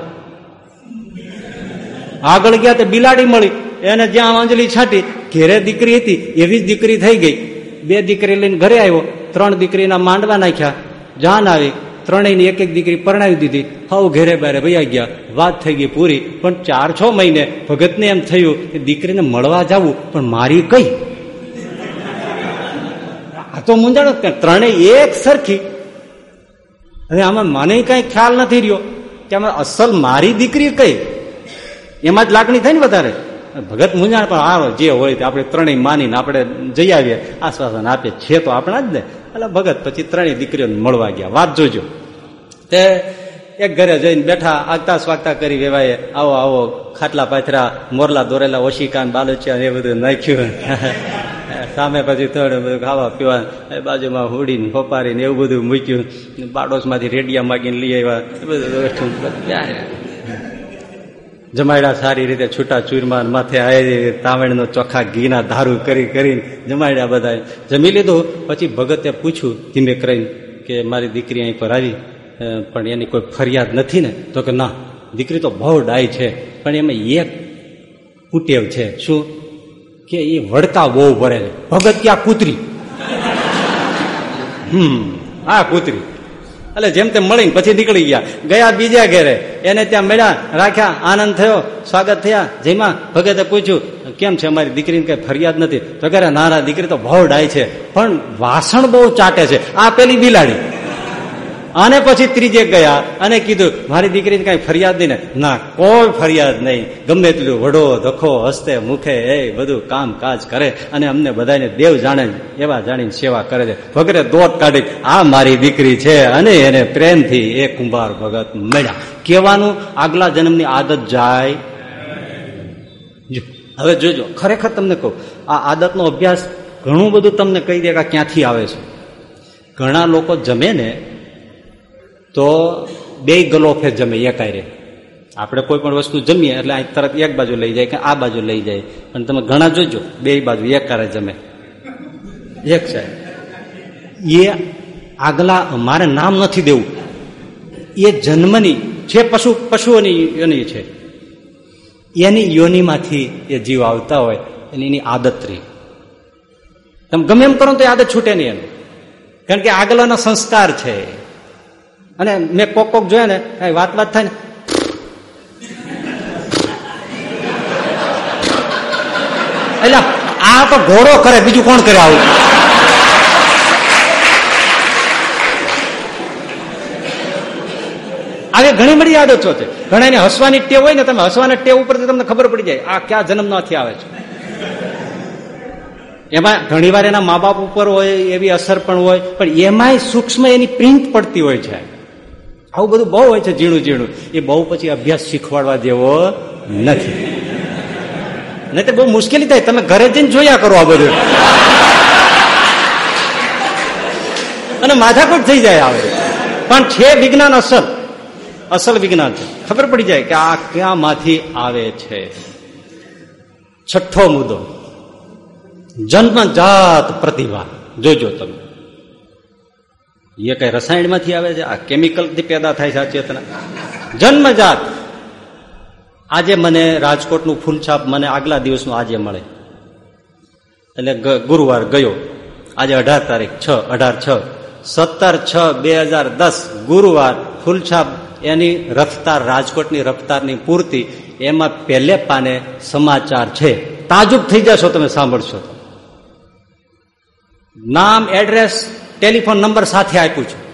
A: આગળ ગયા તો બિલાડી મળી. એને જ્યાં અંજલી છાંટી ઘેરે દીકરી હતી, એવી જ દીકરી થઈ ગઈ. બે દીકરી લઈને ઘરે આવ્યો, ત્રણ દીકરીના માંડવા નાખ્યા. જાન આવી, ત્રણેયની એક એક દીકરી પરણાવી દીધી. હવ ઘેરે બારે ભાઈ ગયા. વાત થઈ ગઈ પૂરી, પણ ચાર છ મહિને ભગતને એમ થયું કે દીકરીને મળવા જવું, પણ મારી કઈ? આ તો મૂંઝાણો ત્રણેય એક સરખી. હવે આમાં મને કઈ ખ્યાલ નથી રહ્યો કે આમાં અસલ મારી દીકરી કઈ? એમાં જ લાગણી થઈ ને વધારે. ભગત મુંજાણ પણ આ જે હોય તે આપણે ત્રણેય માનીને આપણે જઈ આવીએ. આશ્વાસન આપે છે તો આપણા જ ને. એટલે ભગત પછી ત્રણેય દીકરીઓને મળવા ગયા. વાત જોજો. તે એક ઘરે જઈને બેઠા આગતા સ્વાગતા કરી વેવાય આવો આવો, ખાટલા પાથરા, મોરલા દોરેલા ઓશિકાન બાલુચિયા એ બધું નાખ્યું. [laughs] સામે પછી થોડું બધું ખાવા પીવા બાજુમાં હુડીને, ફોપારીને એવું બધું મૂક્યું. બાડોશમાંથી રેડિયા માગીને લઈ આવ્યા. એ બધું જમાડ્યા સારી રીતે છૂટા ચૂરમાં માથે આવી તાવણનો ચોખા ઘીના ધારું કરી કરીને જમાડ્યા બધા જમી લીધું. પછી ભગતે પૂછ્યું, ધીમે કરીને કે મારી દીકરી અહીં પર આવી પણ એની કોઈ ફરિયાદ નથી ને? તો કે ના, દીકરી તો બહુ ડાય છે, પણ એમાં એક કુટેવ છે. શું? કે એ વડકા બહુ ભરે છે. ભગત ક્યાં કૂતરી? હમ, આ કૂતરી. એટલે જેમ તેમ મળીને પછી નીકળી ગયા. ગયા બીજા ઘેરે. એને ત્યાં મળ્યા, રાખ્યા, આનંદ થયો, સ્વાગત થયા. જેમાં ભગતે પૂછ્યું, કેમ છે અમારી દીકરીને કઈ ફરિયાદ નથી? તો કરે નાના દીકરી તો બહુ ડાય છે. પણ વાસણ બહુ ચાટે છે. આ પેલી બિલાડી. અને પછી ત્રીજે ગયા અને કીધું, મારી દીકરીને કઈ ફરિયાદ નહીં ને. કોઈ ફરિયાદ નહીં. ગમે એટલું વડો ધખો હસ્તે, મુખે, એ બધું કામ કાજ કરે અને અમને બધાને દેવ જાણે એવા જાણીને સેવા કરે છે. વગેરે દોટ કાઢી, આ મારી દીકરી છે. અને એને પ્રેમથી એ કુંભાર ભગત મળ્યા. કહેવાનું, આગલા જન્મની આદત જાય. હવે જોજો, ખરેખર તમને કહું, આ આદતનો અભ્યાસ ઘણું બધું તમને કહી દે કે ક્યાંથી આવે છે? ઘણા લોકો જમે ને તો બે ગલોફે જમે એકાયરે આપણે કોઈ પણ વસ્તુ જમીએ, એટલે અહીં તરત એક બાજુ લઈ જાય કે આ બાજુ લઈ જાય. પણ તમે ઘણા જોજો, બે બાજુ એકારે જમે. એક છે. એ આગલા મારે નામ નથી દેવું. એ જન્મની જે પશુ, પશુઓની યોની છે. એની યોનિમાંથી એ જીવ આવતા હોય એની એની આદત રહી. તમે ગમે એમ કરો તો એ આદત છૂટે નહીં એનું કારણ કે આગલાના સંસ્કાર છે. અને મેં કોક કોક જોયા ને વાત વાત થાય ને. એટલે આ તો ઘોડો કરે, બીજું કોણ કરે આવું? આવી ઘણી બધી આદતો છે. ઘણા એને હસવાની ટેવ હોય ને, તમે હસવાના ટેવ ઉપરથી તમને ખબર પડી જાય, આ ક્યાં જન્મમાંથી આવે છે. એમાં ઘણી એના મા બાપ ઉપર હોય, એવી અસર પણ હોય, પણ એમાંય સૂક્ષ્મ એની પ્રિન્ટ પડતી હોય છે. આવું બધું બહુ હોય છે ઝીણું ઝીણું. એ બહુ પછી અભ્યાસ શીખવાડવા જેવો નથી. નહીં તો બહુ મુશ્કેલી થાય. તમે ઘરે જઈને જોયા કરો આ બધું. અને માથાકૂટ થઈ જાય આવે. પણ છે વિજ્ઞાન અસલ. અસલ વિજ્ઞાન છે. ખબર પડી જાય કે આ ક્યાંમાંથી આવે છે? છઠ્ઠો મુદ્દો. જન્મજાત પ્રતિભા. જોજો તમે. એ કઈ રસાયણમાંથી આવે છે? આ કેમિકલથી પેદા થાય છે આ ચેતના. જન્મજાત. આજે મને રાજકોટનું ફૂલછાપ મને આગલા દિવસનું આજે મળે. એટલે ગુરુવાર ગયો. આજે અઢાર તારીખ, છ, અઢાર, છ. સત્તર, છ, બે હજાર દસ, ગુરુવાર, ફૂલછાપ, એની રફતાર, રાજકોટની રફતારની પૂર્તિ, એમાં પહેલે પાને સમાચાર છે. તાજુબ થઈ જશો તમે, સાંભળશો નામ, એડ્રેસ ટેલિફોન નંબર સાથે આપ્યું છે.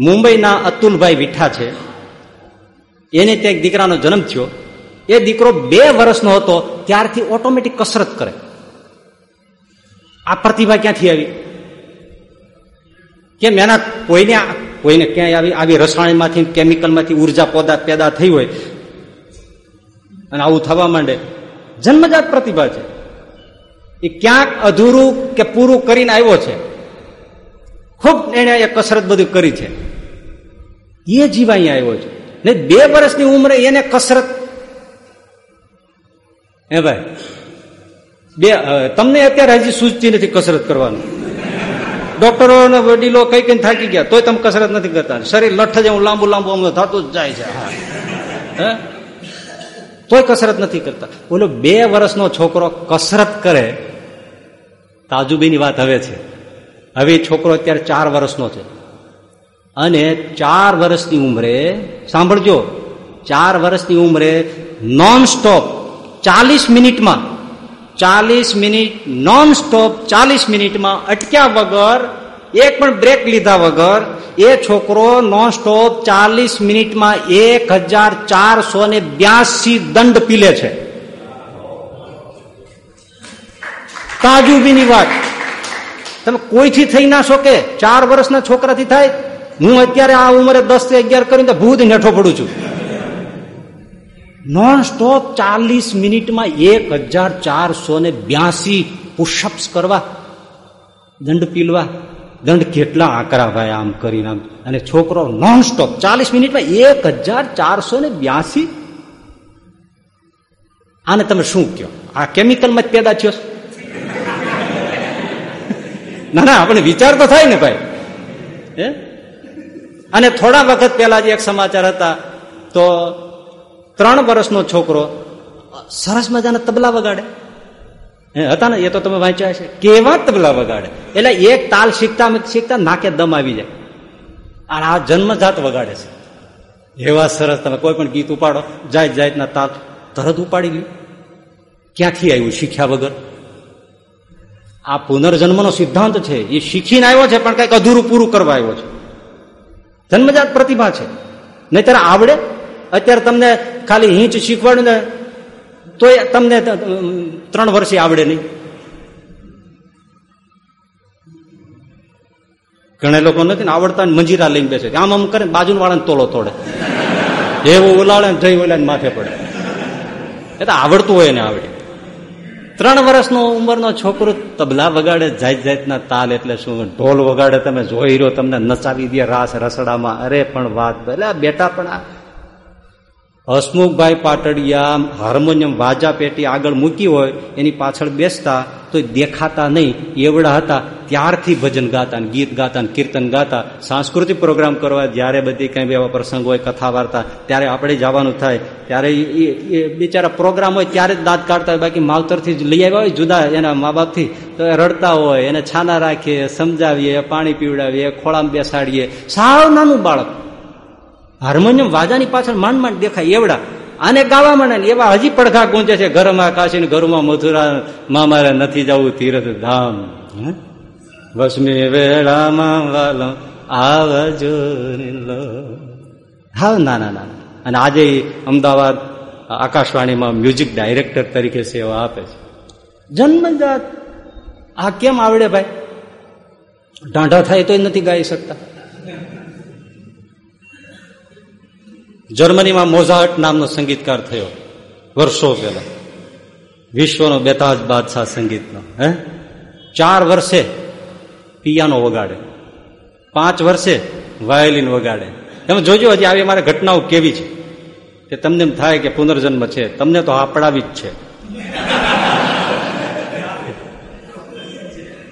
A: મુંબઈના અતુલભાઈ વિઠા છે. એને ત્યાં એક દીકરાનો જન્મ થયો. એ દીકરો બે વર્ષનો હતો, ત્યારથી ઓટોમેટિક કસરત કરે. આ પ્રતિભા ક્યાંથી આવી? કેમ એના કોઈને કોઈને ક્યાંય આવી આવી રસાયણમાંથી, કેમિકલમાંથી ઊર્જા પોદા પેદા થઈ હોય? અને આવું થવા માંડે. જન્મજાત પ્રતિભા છે. એ ક્યાંક અધૂરું કે પૂરું કરીને આવ્યો છે. ખૂબ એને એ કસરત બધું કરી છે. એ જીવ અહીંયા આવ્યો છે. ને બે વર્ષની ઉંમરે એને કસરત હે ભાઈ? બે તમને અત્યારે હજી સૂચતી નથી કસરત કરવાનું. ડોક્ટરો અને વડીલો કઈ કઈ થાકી ગયા, તોય તમે કસરત નથી કરતા. શરીર લઠ જેવું, લાંબુ લાંબુ અમને થતું જ જાય છે. હા. તોય કસરત નથી કરતા. બોલો બે વર્ષનો છોકરો કસરત કરે, તાજુબીની વાત હવે છે. હવે છોકરો અત્યારે ચાર વર્ષનો છે. અને ચાર વર્ષની ઉંમરે, સાંભળજો, ચાર વર્ષની ઉંમરે નોન સ્ટોપ ચાલીસ મિનિટમાં, ચાલીસ મિનિટ નોન સ્ટોપ ચાલીસ મિનિટમાં અટક્યા વગર, એક પણ બ્રેક લીધા વગર, એ છોકરો નોન સ્ટોપ ચાલીસ મિનિટમાં એક હજાર ચારસો ને બ્યાસી દંડ પીલે છે. તાજુબીની વાત. તમે કોઈથી થઈ ના શકે? ચાર વર્ષના છોકરાથી થાય? હું અત્યારે આ ઉંમરે દસથી અગિયાર કરીને તો ભૂત નેઠો પડું છું. નોન સ્ટોપ ચાલીસ મિનિટમાં એક હજાર ચારસો ને બ્યાસી પુશઅપ્સ કરવા, દંડ પીલવા, દંડ કેટલા આકરા ભાઈ આમ કરીને આમ. અને છોકરો નોન સ્ટોપ ચાલીસ મિનિટમાં એક હજાર ચારસો ને બ્યાસી. આને તમે શું કહો? આ કેમિકલમાં જ પેદા થયો ના ના આપણે વિચાર તો થાય ને ભાઈ. હે? અને થોડા વખત પહેલા જે એક સમાચાર હતા, તો ત્રણ વર્ષનો છોકરો સરસ મજાના તબલા વગાડે. હતા ને? એ તો તમે વાંચ્યા છે કેવા તબલા વગાડે? એટલે એક તાલ શીખતા શીખતા નાકે દમ આવી જાય. અને આ જન્મજાત વગાડે છે. એવા સરસ તમે કોઈ પણ ગીત ઉપાડો, જાત જાતના તાલ તરત ઉપાડી લ્યો. ક્યાંથી આવ્યું? શીખ્યા વગર? આ પુનર્જન્મનો સિદ્ધાંત છે, એ શીખીને આવ્યો છે, પણ કંઈક અધૂરું પૂરું કરવા આવ્યો છે. જન્મજાત પ્રતિભા છે. નહીતર આવડે? અત્યારે તમને ખાલી હિંચ શીખવાડું ને તો તમને ત્રણ વર્ષે આવડે નહીં. ઘણા લોકો નથી ને આવડતા મંજીરા લઈને બેસે આમ આમ કરે બાજુ વાળાને તોલો તોડે. એવું ઉલાળે ને જઈ ઓલા માથે પડે. એ તો આવડતું હોય ને આવડે. ત્રણ વર્ષનો ઉંમરનો છોકરો તબલા વગાડે જાત જાતના તાલ એટલે શું? ઢોલ વગાડે તમે જોઈ રહ્યો, તમને નચાવી દે રાસ રસડામાં. અરે પણ વાત ભલે બેટા પણ આ હસમુખભાઈ પાટડિયા હાર્મોનિયમ વાજા પેટી આગળ મૂકી હોય, એની પાછળ બેસતા, તો દેખાતા નહીં, એવડા હતા. ત્યારથી ભજન ગાતા ગીત ગાતા કીર્તન ગાતા. સાંસ્કૃતિક પ્રોગ્રામ કરવા જ્યારે બધી કઈ એવા પ્રસંગ હોય, કથા વાર્તા, ત્યારે આપણે જવાનું થાય. ત્યારે એ બિચારા પ્રોગ્રામ હોય, ત્યારે જ દાંત કાઢતા હોય, બાકી માવતરથી જ લઈ આવ્યા હોય, જુદા એના મા બાપથી તો એ રડતા હોય, એને છાના રાખીએ, સમજાવીએ, પાણી પીવડાવીએ, ખોળામાં બેસાડીએ. સાવ નાનું બાળક. હાર્મોનિયમ વાજાની પાછળ માંડ માંડ દેખાય એવડા. આને ગાવા માંડે ને એવા હજી પડઘા ગુંજે છે, ઘરમાં કાશી ઘરમાં મથુરા, માં મારે નથી જવું તીરથ ધામ. વસમી વેળામાં વાલો આવજો હા, ના ના ના. અને આજે અમદાવાદ આકાશવાણીમાં મ્યુઝિક ડાયરેક્ટર તરીકે સેવા આપે છે. જન્મજાત. આ કેમ આવડે ભાઈ? ઢાંઢા થાય તોય નથી ગાઈ શકતા. જર્મનીમાં મોઝાર્ટ નામનો સંગીતકાર થયો, વર્ષો પહેલા. વિશ્વનો બેતાજ બાદશાહ સંગીતનો, હે? ચાર વર્ષે પિયાનો વગાડે. પાંચ વર્ષે વાયોલિન વગાડે. તમે જોજો હજી આવી અમારે ઘટનાઓ કેવી છે. કે તમને એમ થાય કે પુનર્જન્મ છે. તમને તો આપડાવી જ છે.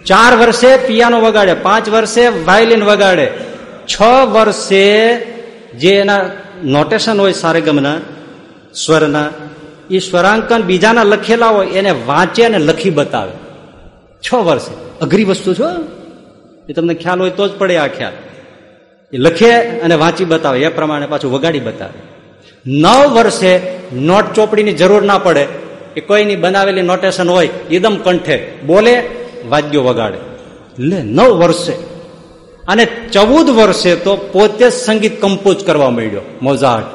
A: ચાર વર્ષે પિયાનો વગાડે, પાંચ વર્ષે વાયોલિન વગાડે. છ વર્ષે જે એના નોટેશન હોય સારેગમના, સ્વરના એ સ્વરાંકન બીજાના લખેલા હોય, એને વાંચે અને લખી બતાવે. છ વર્ષે. અઘરી વસ્તુ છો એ તમને ખ્યાલ હોય તો જ પડે આ ખ્યાલ. એ લખે અને વાંચી બતાવે, એ પ્રમાણે પાછું વગાડી બતાવે. નવ વર્ષે નોટ ચોપડીની જરૂર ના પડે, કે કોઈની બનાવેલી નોટેશન હોય એકદમ કંઠે, બોલે, વાદ્યો વગાડે. લે, નવ વર્ષે. અને ચૌદ વર્ષે તો પોતે સંગીત કમ્પોઝ કરવા માંડ્યો મોઝાર્ટ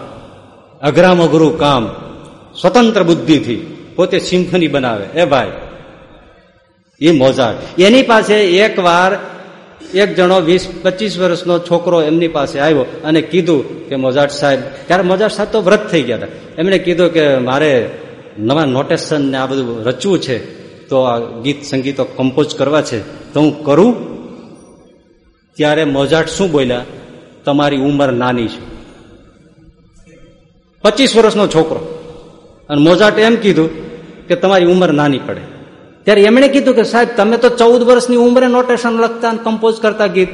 A: અઘરામ અઘરું કામ, સ્વતંત્ર બુદ્ધિથી પોતે સિમ્ફની બનાવે. એ ભાઈ, એ મોઝાર્ટ એની પાસે એકવાર એક જણો વીસ, પચીસ વર્ષનો છોકરો એમની પાસે આવ્યો અને કીધું કે મોઝાર્ટ સાહેબ, ત્યારે મોઝાર્ટ સાહેબ તો વ્રત થઈ ગયા હતા. એમણે કીધું કે મારે નવા નોટેશન ને આ બધું રચવું છે, તો આ ગીત સંગીતો કમ્પોઝ કરવા છે, તો હું કરું? ત્યારે મોઝાટ શું બોલ્યા? તમારી ઉંમર નાની છે. પચીસ વર્ષનો છોકરો. અને મોઝાટ એમ કીધું કે તમારી ઉંમર નાની પડે. ત્યારે એમણે કીધું કે, સાહેબ, તમે તો ચૌદ વર્ષની ઉંમરે નોટેશન લખતા અને કમ્પોઝ કરતા ગીત.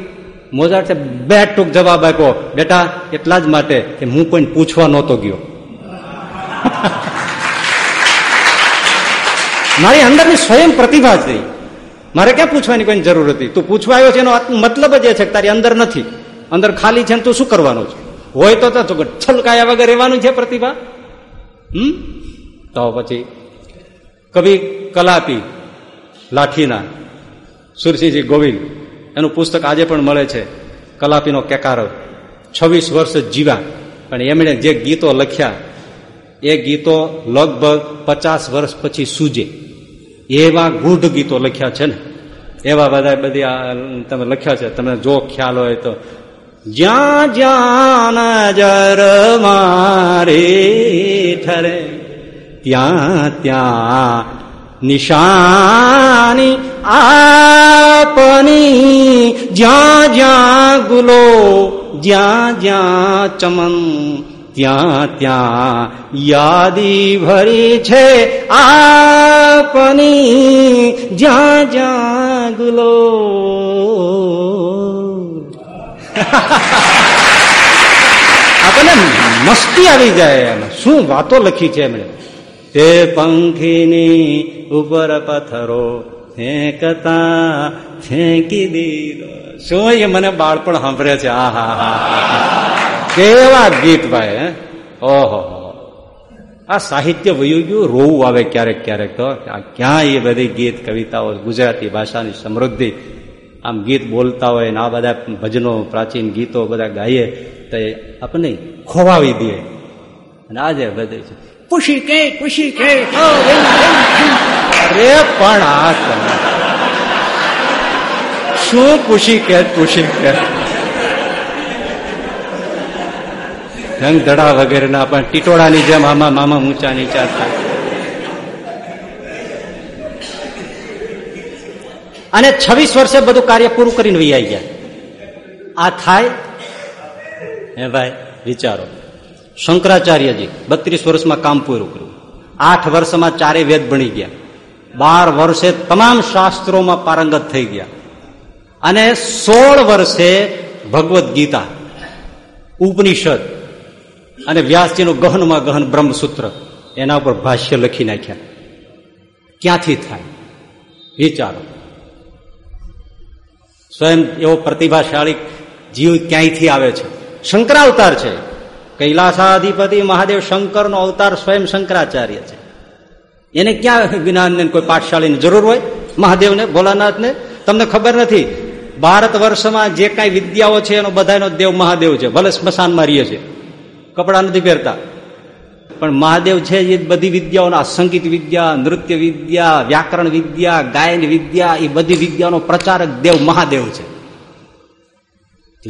A: મોઝાટે બે ટૂંક જવાબ આપ્યો, બેટા, એટલા જ માટે કે હું કોઈને પૂછવા નહોતો ગયો. [laughs] મારી અંદરની સ્વયં પ્રતિભા જ રહી. મારે ક્યાં પૂછવાની કોઈ જરૂર હતી? તું પૂછવા આવ્યો છે એનો મતલબ જ એ છે કે તારી અંદર નથી. અંદર ખાલી છે તું શું કરવાનું છે? હોય તો છલકાયા વગર રહેવાનું છે પ્રતિભા? હમ? તો પછી કવિ કલાપી, લાઠીના સુરસિંહજી ગોવિંદ, એનું પુસ્તક આજે પણ મળે છે, કલાપીનો કેકારો, છવ્વીસ વર્ષ જીવા. પણ એમણે જે ગીતો લખ્યા, એ ગીતો લગભગ પચાસ વર્ષ પછી સૂજે. એવા ગૂઢ ગીતો લખ્યા છે ને. એવા બધા બધી તમે લખ્યા છે. તમને જો ખ્યાલ હોય તો. જ્યાં જ્યાં નજર મારી ઠરે, ત્યાં ત્યાં નિશાની આપની, જ્યાં જ્યાં ગુલો, જ્યાં જ્યાં ચમન ત્યાં ત્યાં યાદી ભરી છે આપની. જ્યાં જ્યાં ગુલો. [laughs] આપણને મસ્તી આવી જાય એમાં. શું વાતો લખી છે એમણે? તે પંખીની ઉપર પથ્થરો ફેંકતા ફેંકી દીધો. શું એ મને બાળપણ સાંભળે છે? આ હા હા કેવા ગીત ભાઈ ઓહો આ સાહિત્ય વયું ગયું રોવું આવે ક્યારેક ક્યારેક તો. ક્યાં એ બધી ગીત કવિતાઓ, ગુજરાતી ભાષાની સમૃદ્ધિ. આમ ગીત બોલતા હોય ને આ બધા ભજનો, પ્રાચીન ગીતો બધા ગાઈએ તો આપણે ખોવાવી દે. અને આજે બધે ખુશી કે પુશી કે અરે, પણ આ શું પુશી કે પુશી કે? રંગ ધડા વગેરેના પણ ટીટોળાની જેમ આમાં મામા ઊંચા નીચા થાય અને છવ્વીસ વર્ષે બધું કાર્ય પૂરું કરીને વી આવી ગયા. આ થાય? હે ભાઈ, વિચારો. શંકરાચાર્યજી બત્રીસ વર્ષમાં કામ પૂરું કર્યું. આઠ વર્ષમાં ચારે વેદ ભણી ગયા. બાર વર્ષે તમામ શાસ્ત્રોમાં પારંગત થઈ ગયા. અને સોળ વર્ષે ભગવદ્ ગીતા, ઉપનિષદ અને વ્યાસજીનું ગહનમાં ગહન બ્રહ્મસૂત્ર, એના ઉપર ભાષ્ય લખી નાખ્યા. ક્યાંથી થાય? વિચારો. સ્વયં એવો પ્રતિભાશાળી જીવ ક્યાંયથી આવે છે? શંકરાવતાર છે. કૈલાસાધિપતિ મહાદેવ શંકરનો અવતાર સ્વયં શંકરાચાર્ય છે. એને ક્યાં જ્ઞાનને કોઈ પાઠશાળીની જરૂર હોય? મહાદેવને, ભોલાનાથને? તમને ખબર નથી? ભારત વર્ષમાં જે કાંઈ વિદ્યાઓ છે એનો બધાનો દેવ મહાદેવ છે. ભલે સ્મશાનમાં રહીએ છે કપડા નથી પહેરતા. પણ મહાદેવ છે એ બધી વિદ્યાઓના સંગીત વિદ્યા, નૃત્ય વિદ્યા, વ્યાકરણ વિદ્યા, ગાયન વિદ્યા, એ બધી વિદ્યાનો પ્રચારક દેવ મહાદેવ છે.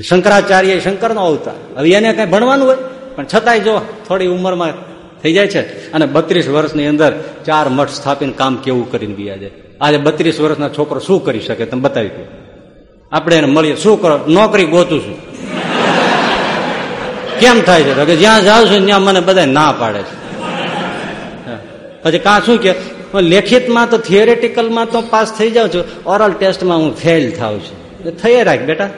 A: શંકરાચાર્ય શંકરનો અવતાર. હવે એને કઈ ભણવાનું હોય, પણ છતાંય જો થોડી ઉંમરમાં થઈ જાય છે, અને બત્રીસ વર્ષની અંદર ચાર મઠ સ્થાપીને કામ કેવું કરીને બી આજે? આજે બત્રીસ વર્ષના છોકરો શું કરી શકે? તમે બતાવી દો. આપણે એને મળીએ. શું કરો? નોકરી ગોતું છું. કેમ થાય છે? કે જ્યાં જાઉં છું ત્યાં મને બધા ના પાડે છે. પછી કાં શું કે લેખિતમાં તો થિયરેટિકલમાં તો પાસ થઈ જાઉં છું ઓરલ ટેસ્ટમાં હું ફેલ થાઉં છું. થઈ રાખ બેટા.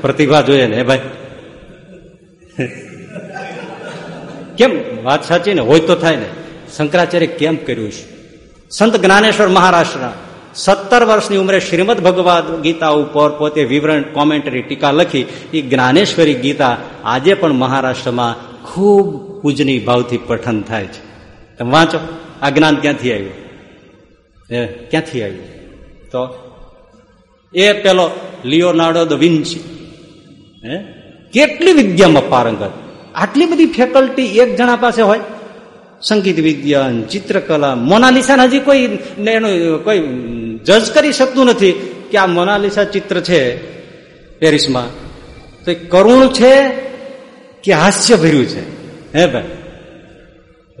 A: પ્રતિભા જોઈએ ને ભાઈ. કેમ? વાત સાચી ને, હોય તો થાય ને. શંકરાચાર્ય કેમ કર્યું છે? સંત જ્ઞાનેશ્વર મહારાષ્ટ્રના સત્તર વર્ષની ઉંમરે શ્રીમદ ભગવદ ગીતા ઉપર પોતે વિવરણ કોમેન્ટરી ટીકા લખી એ જ્ઞાનેશ્વરી ગીતા આજે પણ મહારાષ્ટ્રમાં ખૂબ પૂજની ભાવથી પઠન થાય છે. તમે વાંચો. આ જ્ઞાન ક્યાંથી આવ્યું? એ ક્યાંથી આવ્યું? તો એ પેલો લિયોનાર્ડો દ વિન્સી હે? કેટલી વિદ્યામાં પારંગત? આટલી બધી ફેકલ્ટી એક જણા પાસે હોય? સંગીત વિજ્ઞાન ચિત્રકલા મોનાલિસા હજી કોઈ એનું કોઈ જજ કરી શકતું નથી કે આ મોનાલિસા ચિત્ર છે પેરિસમાં. તો એ કરુણ છે કે હાસ્ય ભર્યું છે? હે ભાઈ?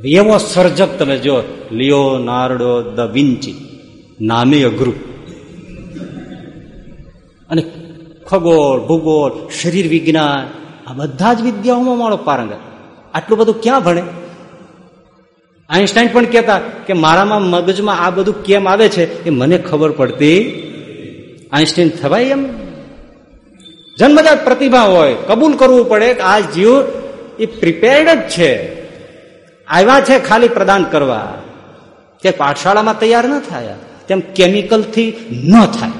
A: એવો સર્જક તમે જો લિયો નાર્ડો દ વિન્ચી, નામે અઘરું. અને ખગોળ, ભૂગોળ, શરીર વિજ્ઞાન, આ બધા જ વિદ્યાઓમાં મારો પારંગત. આટલું બધું ક્યાં ભણે? આઈન્સ્ટાઈન પણ કહેતા કે મારામાં મગજમાં આ બધું કેમ આવે છે એ મને ખબર પડતી આઈન્સ્ટાઈન થવાય એમ. જન્મજાત પ્રતિભા હોય, કબૂલ કરવું પડે કે આ જીવ એ પ્રિપેર્ડ જ છે. આવ્યા છે ખાલી પ્રદાન કરવા. કે પાઠશાળામાં તૈયાર ન થાય, તેમ કેમિકલથી ન થાય.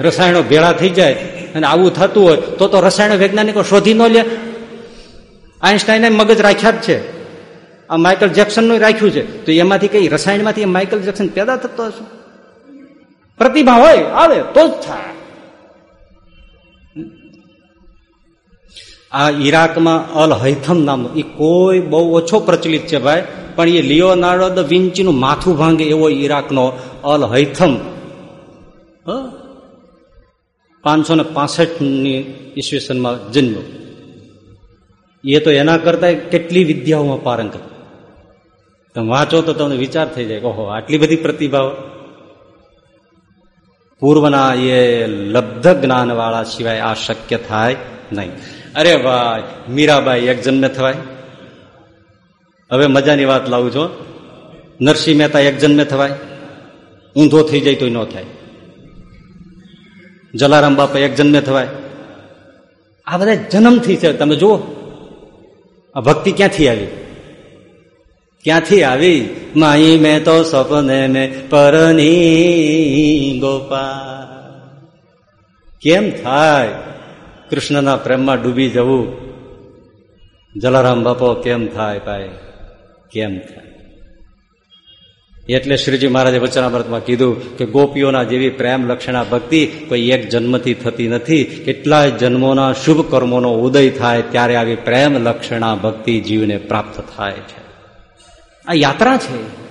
A: રસાયણો ભેળા થઈ જાય અને આવું થતું હોય, તો તો રસાયણ વૈજ્ઞાનિકો શોધી ન લે આઈન્સ્ટાઈને મગજ રાખ્યા જ છે. આ માઇકલ જેક્સનનું રાખ્યું છે. તો એમાંથી કઈ રસાયણમાંથી માઇકલ જેક્સન પેદા થતો હશે? પ્રતિભા હોય, આવે, તો જ થાય. આ ઈરાકમાં અલ હૈથમ નામનો એ કોઈ બહુ ઓછો પ્રચલિત છે ભાઈ, પણ એ લિયોનાર્ડો દ વિન્ચીનું માથું ભાંગે એવો ઈરાકનો અલ હૈથમ. પાંચસો ને પાસઠની ઈસવીસનમાં જન્મ એ તો એના કરતા કેટલી વિદ્યાઓમાં પારંગત તમે વાંચો તો તમને વિચાર થઈ જાય ઓહો, આટલી બધી પ્રતિભાઓ. પૂર્વના એ લબ્ધ જ્ઞાન વાળા સિવાય આ શક્ય થાય નહીં. અરે ભાઈ મીરાબાઈ એક જન્મે થવાય. હવે મજાની વાત લાવું છો નરસિંહ મહેતા એક જન્મે થવાય. ઊંધો થઈ જાય તો ન થાય. જલારામ બાપા એક જન્મે થવાય. આ બધા જન્મથી છે. તમે જુઓ. આ ભક્તિ ક્યાંથી આવી? ક્યાંથી આવી? માઈ મેં તો સપને મેં પરની ગોપાલ. કેમ થાય કૃષ્ણના પ્રેમમાં ડૂબી જવું? જલારામ બાપો, કેમ થાય ભાઈ? કેમ થાય? એટલે શ્રીજી મહારાજે વચનામૃતમાં કીધું કે ગોપીઓના જેવી પ્રેમ લક્ષણા ભક્તિ કોઈ એક જન્મથી થતી નથી. કેટલાય જન્મોના શુભ કર્મોનો ઉદય થાય ત્યારે આવી પ્રેમ લક્ષણા ભક્તિ જીવને પ્રાપ્ત થાય છે. આ યાત્રા છે.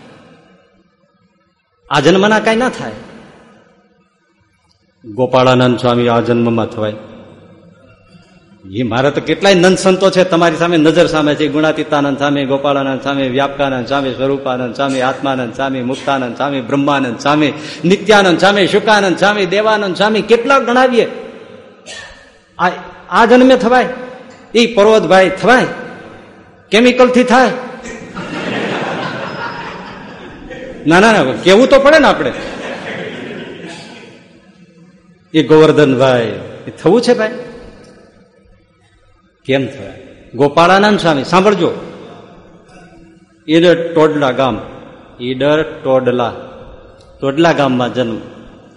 A: આ જન્મના કાંઈ ના થાય. ગોપાળાનંદ સ્વામી આ જન્મમાં થવાય. એ મારે તો કેટલાય નંદ સંતો છે. તમારી સામે નજર સામે છે. ગુણાતીતાનંદ સામે ગોપાળાનંદ સામે વ્યાપકાનંદ સામે સ્વરૂપાનંદ સામે આત્માનંદ સામે મુક્તાનંદ સામે બ્રહ્માનંદ સામે નિત્યાનંદ સામે શુકાનંદ સામે દેવાનંદ સામે કેટલા ગણાવીએ? આ જન્મે થવાય? એ પર્વતભાઈ થવાય? કેમિકલથી થાય? ના ના ના, કેવું તો પડે ને આપણે? એ ગોવર્ધનભાઈ, એ થવું છે ભાઈ? કેમ થયા? ગોપાળાનંદ સ્વામી સાંભળજો. ઈડર ટોડલા ગામ. ઈડર ટોડલા. ટોડલા ગામમાં જન્મ.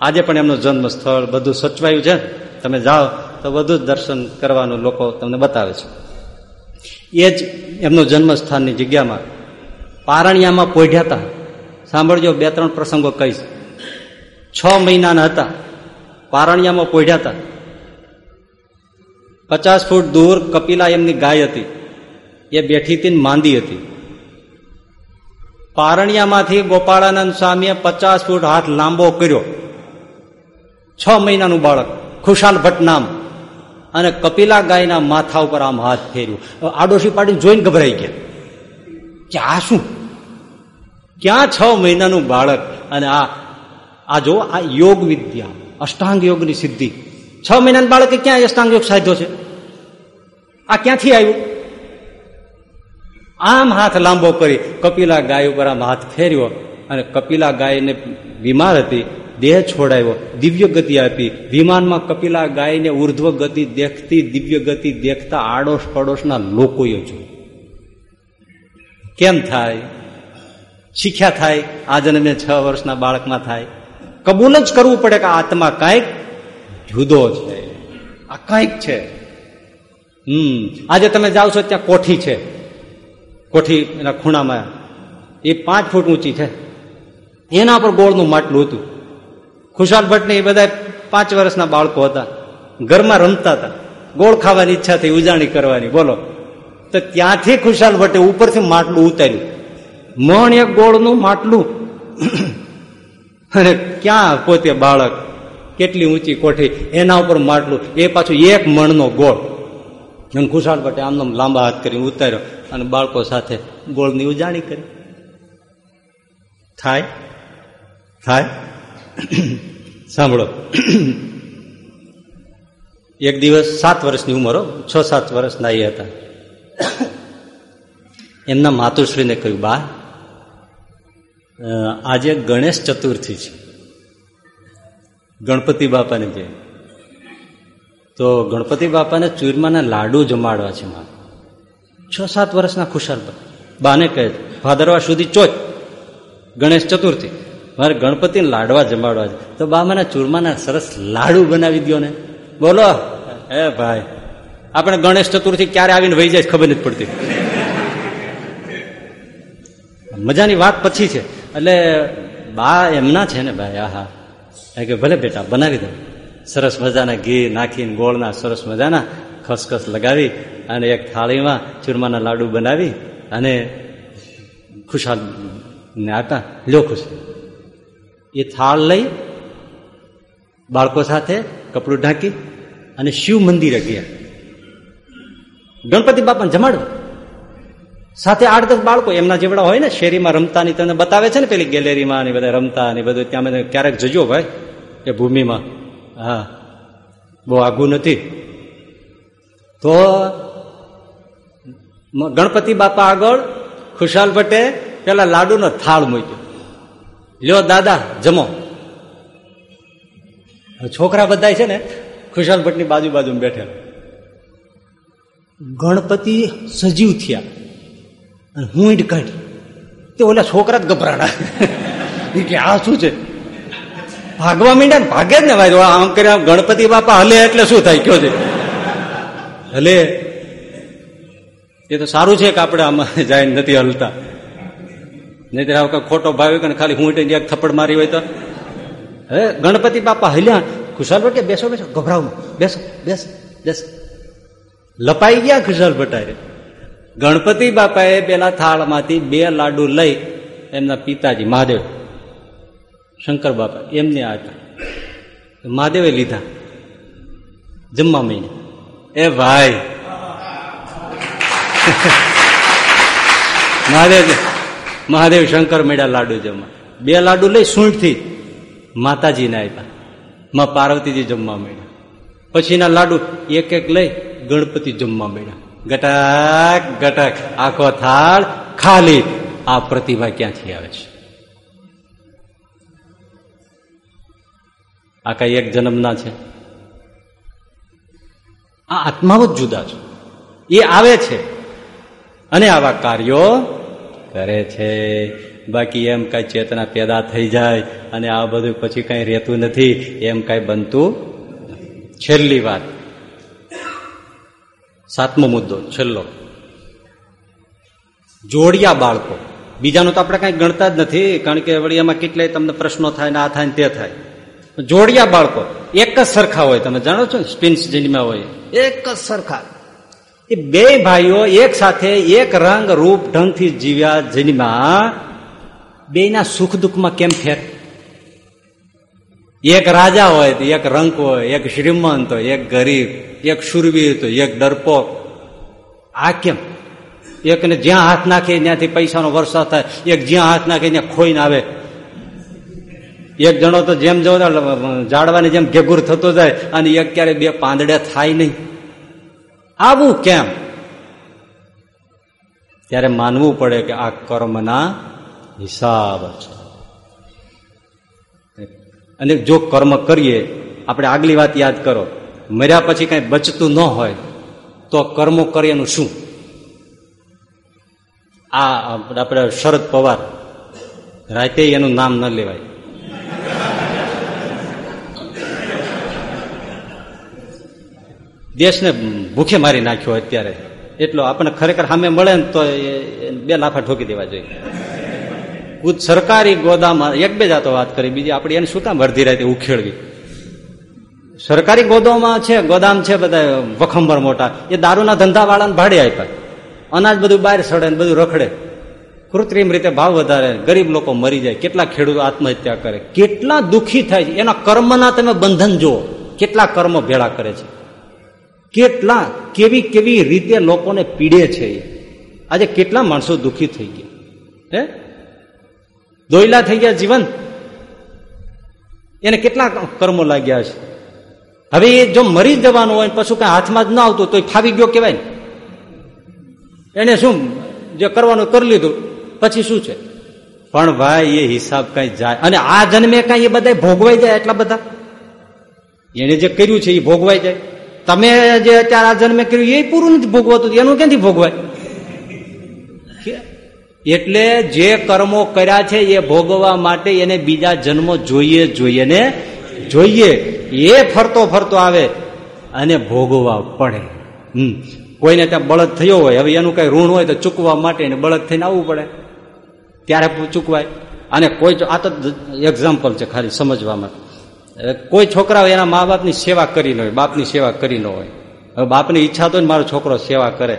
A: આજે પણ એમનું જન્મ સ્થળ બધું સચવાયું છે. તમે જાઓ તો બધું જ દર્શન કરવાનું લોકો તમને બતાવે છે. એ જ એમનું જન્મસ્થાનની જગ્યામાં પારણિયામાં પોઢ્યા હતા. સાંભળજો બે ત્રણ પ્રસંગો કહીશ. છ મહિનાના હતા. પારણિયામાં પોઢ્યા હતા. પચાસ ફૂટ દૂર કપિલા એમની ગાય હતી. એ બેઠી હતી માંદી હતી. પારણિયામાંથી ગોપાળાનંદ સ્વામીએ પચાસ ફૂટ હાથ લાંબો કર્યો. છ મહિનાનું બાળક, ખુશાલ ભટ્ટ નામ. અને કપિલા ગાયના માથા ઉપર આમ હાથ ફેર્યું. આડોશી પાડીને જોઈને ગભરાઈ ગયા. કે આ શું? ક્યાં છ મહિનાનું બાળક? અને આ આ જો, આ યોગ વિદ્યા, અષ્ટાંગ યોગની સિદ્ધિ. છ મહિનાના બાળકે ક્યાં અષ્ટાંગ યોગ સાધ્યો છે? આ ક્યાંથી આવ્યું? આમ હાથ લાંબો કરી કપિલા ગાય ઉપર આમ હાથ ફેર્યો અને કપિલા ગાયને બીમાર હતી, દેહ છોડાયો દિવ્ય ગતિ આપી. વિમાનમાં કપિલા ગાયને ઉર્ધ્વ ગતિ દેખતી દિવ્ય ગતિ દેખતા આડોશ પડોશના લોકોએ જોયું. કેમ થાય? શીખ્યા થાય? આ જન્મે છ વર્ષના બાળકમાં થાય? કબૂલ જ કરવું પડે કે આત્મા કાંઈક જુદો છે. આ કાંઈક છે. હમ. આજે તમે જાઓ છો ત્યાં કોઠી છે. કોઠી એના ખૂણામાં. એ પાંચ ફૂટ ઊંચી છે. એના પર ગોળનું માટલું હતું. ખુશાલ ભટ્ટ એ બધા પાંચ વર્ષના બાળકો હતા. ઘરમાં રમતા હતા. ગોળ ખાવાની ઈચ્છા થઈ ઉજાણી કરવાની. બોલો. તો ત્યાંથી ખુશાલ ભટ્ટે ઉપરથી માટલું ઉતાર્યું. મણ એક ગોળનું માટલું. અને ક્યાં પોતે બાળક કેટલી ઊંચી કોઠી, એના ઉપર માટલું, એ પાછું એક મણનો ગોળ. અને ખુશાલ ભટ્ટે આમ લાંબા હાથ કરીને ઉતાર્યો અને બાળકો સાથે ગોળની ઉજાણી કરી. થાય? થાય? [coughs] સાંભળો. [coughs] એક દિવસ સાત વર્ષની ઉંમરો છ સાત વર્ષના એ હતા. [coughs] એમના માતુશ્રીને કહ્યું, બા આજે ગણેશ ચતુર્થી છે. ગણપતિ બાપાને જે તો ગણપતિ બાપાને ચૂરમાના લાડુ જમાડવા છે મારે. છ, સાત વર્ષના ખુશાલ બાને કહે, ભાદરવા સુધી ચોચ ગણેશ ચતુર્થી, મારે ગણપતિને લાડવા જમાડવા છે. તો બા મને ચૂરમાના સરસ લાડુ બનાવી દો ને. બોલો હે ભાઈ, આપણે ગણેશ ચતુર્થી ક્યારે આવીને વહી જાય ખબર નથી પડતી. મજાની વાત પછી છે. એટલે બા એમના છે ને ભાઈ, આહા કે ભલે બેટા, બનાવી દઉં સરસ મજાના ઘી નાખીને, ગોળના સરસ મજાના ખસખસ લગાવી અને એક થાળીમાં ચૂરમાના લાડુ બનાવી અને ખુશાલ ને આટા લ્યો ખુશ. એ થાળ લઈ બાળકો સાથે કપડું ઢાંકી અને શિવ મંદિરે ગયા. ગણપતિ બાપાને જમાડવા સાથે આઠ દસ બાળકો એમના જેવડા હોય ને, શેરીમાં રમતાની તમને બતાવે છે ને પેલી ગેલેરીમાં ને બધા રમતા ને બધું, ત્યાં મને ક્યારેક જજો ભાઈ, એ ભૂમિમાં. હા. બહુ આઘું નથી. તો ગણપતિ બાપા આગળ, ખુશાલ ભટ્ટે પેલા લાડુનો થાળ મૂક્યો. લ્યો દાદા, જમો. છોકરા બધા છે ને, ખુશાલ ભટ્ટની બાજુ બાજુ બેઠેલા. ગણપતિ સજીવ થયા. અને હું કાઢી. તે ઓલા છોકરા જ ગભરાણા. કે, આ શું છે? ભાગવા મીંડા ને ભાગે જ ને ભાઈ આમ કર્યા ગણપતિ બાપા હલે એટલે શું થાય? કયો છે? હલે. એ તો સારું છે કે આપણે આમાં જાય નથી હલતા. નહીં આવ ખોટો ભાવ કે ખાલી હું એક થપ્પડ મારી હોય તો? હે, ગણપતિ બાપા હલ્યા. ખુશાલ ભટ્ટ, બેસો બેસો, ગભરાવું બેસો, બેસ બેસ. લપાઈ ગયા ખુશાલ ભટ્ટારે ગણપતિ બાપાએ પેલા થાળમાંથી બે લાડુ લઈ એમના પિતાજી મહાદેવ, શંકર બાપા, એમને આપ્યા મહાદેવે લીધા. જમવા મહિને એ ભાઈ. [laughs] મહાદેવ મહાદેવ શંકર મેળા લાડુ જમવા. બે લાડુ લઈ સૂંઠથી માતાજીને આપ્યા માં પાર્વતીજી જમવા મળ્યા પછીના લાડુ એક એક લઈ ગણપતિ જમવા મળ્યા ગટક ગટક આખો થાળ ખાલી. આ પ્રતિભા ક્યાંથી આવે છે? આ કઈ એક જન્મના છે? આ આત્માઓ જ જુદા છે. એ આવે છે અને આવા કાર્યો કરે છે. બાકી એમ કઈ ચેતના પેદા થઈ જાય અને આ બધું પછી કઈ રહેતું નથી. એમ કઈ બનતું છેલ્લી વાત. સાતમો મુદ્દો છેલ્લો. જોડિયા બાળકો. બીજાનું તો આપણે કઈ ગણતા જ નથી કારણ કે વળી એમાં કેટલાય તમને પ્રશ્નો થાય ને આ થાય ને તે થાય. જોડિયા બાળકો એક જ સરખા હોય તમે જાણો છો સ્પિન્સ જેનીમાં હોય. એક જ સરખા. એ બે ભાઈઓ એક સાથે એક રંગ રૂપ ઢંગથી જીવ્યા જેનીમાં બેના સુખ દુઃખમાં કેમ ફેર? એક રાજા હોય તો એક રંક હોય, એક શ્રીમંત હોય, એક ગરીબ, એક શુરવીર તો એક ડરપોક આ કેમ? એકને જ્યાં હાથ નાખે ત્યાંથી પૈસાનો વરસાદ થાય, એક જ્યાં હાથ નાખે ત્યાં ખોઈને આવે. એક જણો તો જેમ જવો જાડવાની જેમ ઘેગુર થતો જાય અને એક ક્યારે બે પાંદડે થાય નહીં. આવું કેમ? ત્યારે માનવું પડે કે આ કર્મના હિસાબ છે. અને જો કર્મ કરીએ, આપણે આગલી વાત યાદ કરો, મર્યા પછી કઈ બચતું ન હોય, તો કર્મો કરીએનું શું? આ આપણે શરદ પવાર, રાતે એનું નામ ન લેવાય. દેશને ભૂખે મારી નાખ્યો અત્યારે. એટલો આપણને ખરેખર સામે મળે ને તો બે લાફા ઠોકી દેવા જોઈએ. સરકારી ગોદામ, એક બે જાતો વાત કરી, બીજી આપણે એને શું કામ અડધી ઉખેડવી? સરકારી ગોદામમાં છે, ગોદામ છે, બધા વખંબર મોટા. એ દારૂના ધંધા વાળાને ભાડે આપ્યા. અનાજ બધું બહાર સડે ને બધું રખડે. કૃત્રિમ રીતે ભાવ વધારે, ગરીબ લોકો મરી જાય. કેટલા ખેડૂતો આત્મહત્યા કરે? કેટલા દુઃખી થાય છે? એના કર્મના તમે બંધન જુઓ. કેટલા કર્મ ભેળા કરે છે? કેટલા, કેવી કેવી રીતે લોકોને પીડે છે આજે કેટલા માણસો દુઃખી થઈ ગયા? હે? દોયલા થઈ ગયા જીવન. એને કેટલા કર્મો લાગ્યા છે હવે એ જો મરી જવાનું હોય પછી કઈ હાથમાં જ ના આવતું તો ફાવી ગયો કેવાય એને શું જે કરવાનું કરી લીધું, પછી શું છે? પણ ભાઈ, એ હિસાબ કઈ જાય. અને આ જન્મે કઈ એ બધા ભોગવાઈ જાય એટલા બધા? એને જે કર્યું છે એ ભોગવાઈ જાય. તમે જે અત્યારે આ જન્મે કર્યું એ પૂરું નથી ભોગવતું, એનું ક્યાંથી ભોગવાય? એટલે જે કર્મો કર્યા છે એ ભોગવવા માટે એને બીજા જન્મો જોઈએ જોઈએ ને જોઈએ. એ ફરતો ફરતો આવે અને ભોગવવા પડે. હમ. કોઈને ત્યાં બળદ થયો હોય, હવે એનું કઈ ઋણ હોય તો ચૂકવા માટે એને બળદ થઈને આવવું પડે. ત્યારે ચૂકવાય. અને કોઈ આ તો એક્ઝામ્પલ છે ખાલી સમજવામાં. કોઈ છોકરા એના મા બાપની સેવા કરી ન હોય, બાપની સેવા કરી ન હોય. હવે બાપની ઈચ્છા તો મારો છોકરો સેવા કરે.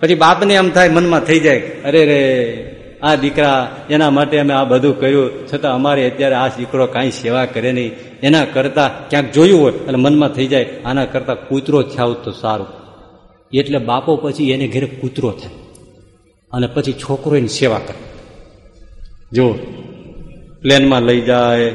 A: પછી બાપને એમ થાય, મનમાં થઈ જાય અરે રે, આ દીકરા એના માટે અમે આ બધું કર્યું, છતાં અમારે અત્યારે આ દીકરો કાંઈ સેવા કરે નહીં. એના કરતા ક્યાંક જોયું હોય, એટલે મનમાં થઈ જાય, આના કરતા કૂતરો થયા તો સારું. એટલે બાપો પછી એને ઘેરે કૂતરો થાય. અને પછી છોકરો એની સેવા કરે. જો પ્લેનમાં લઈ જાય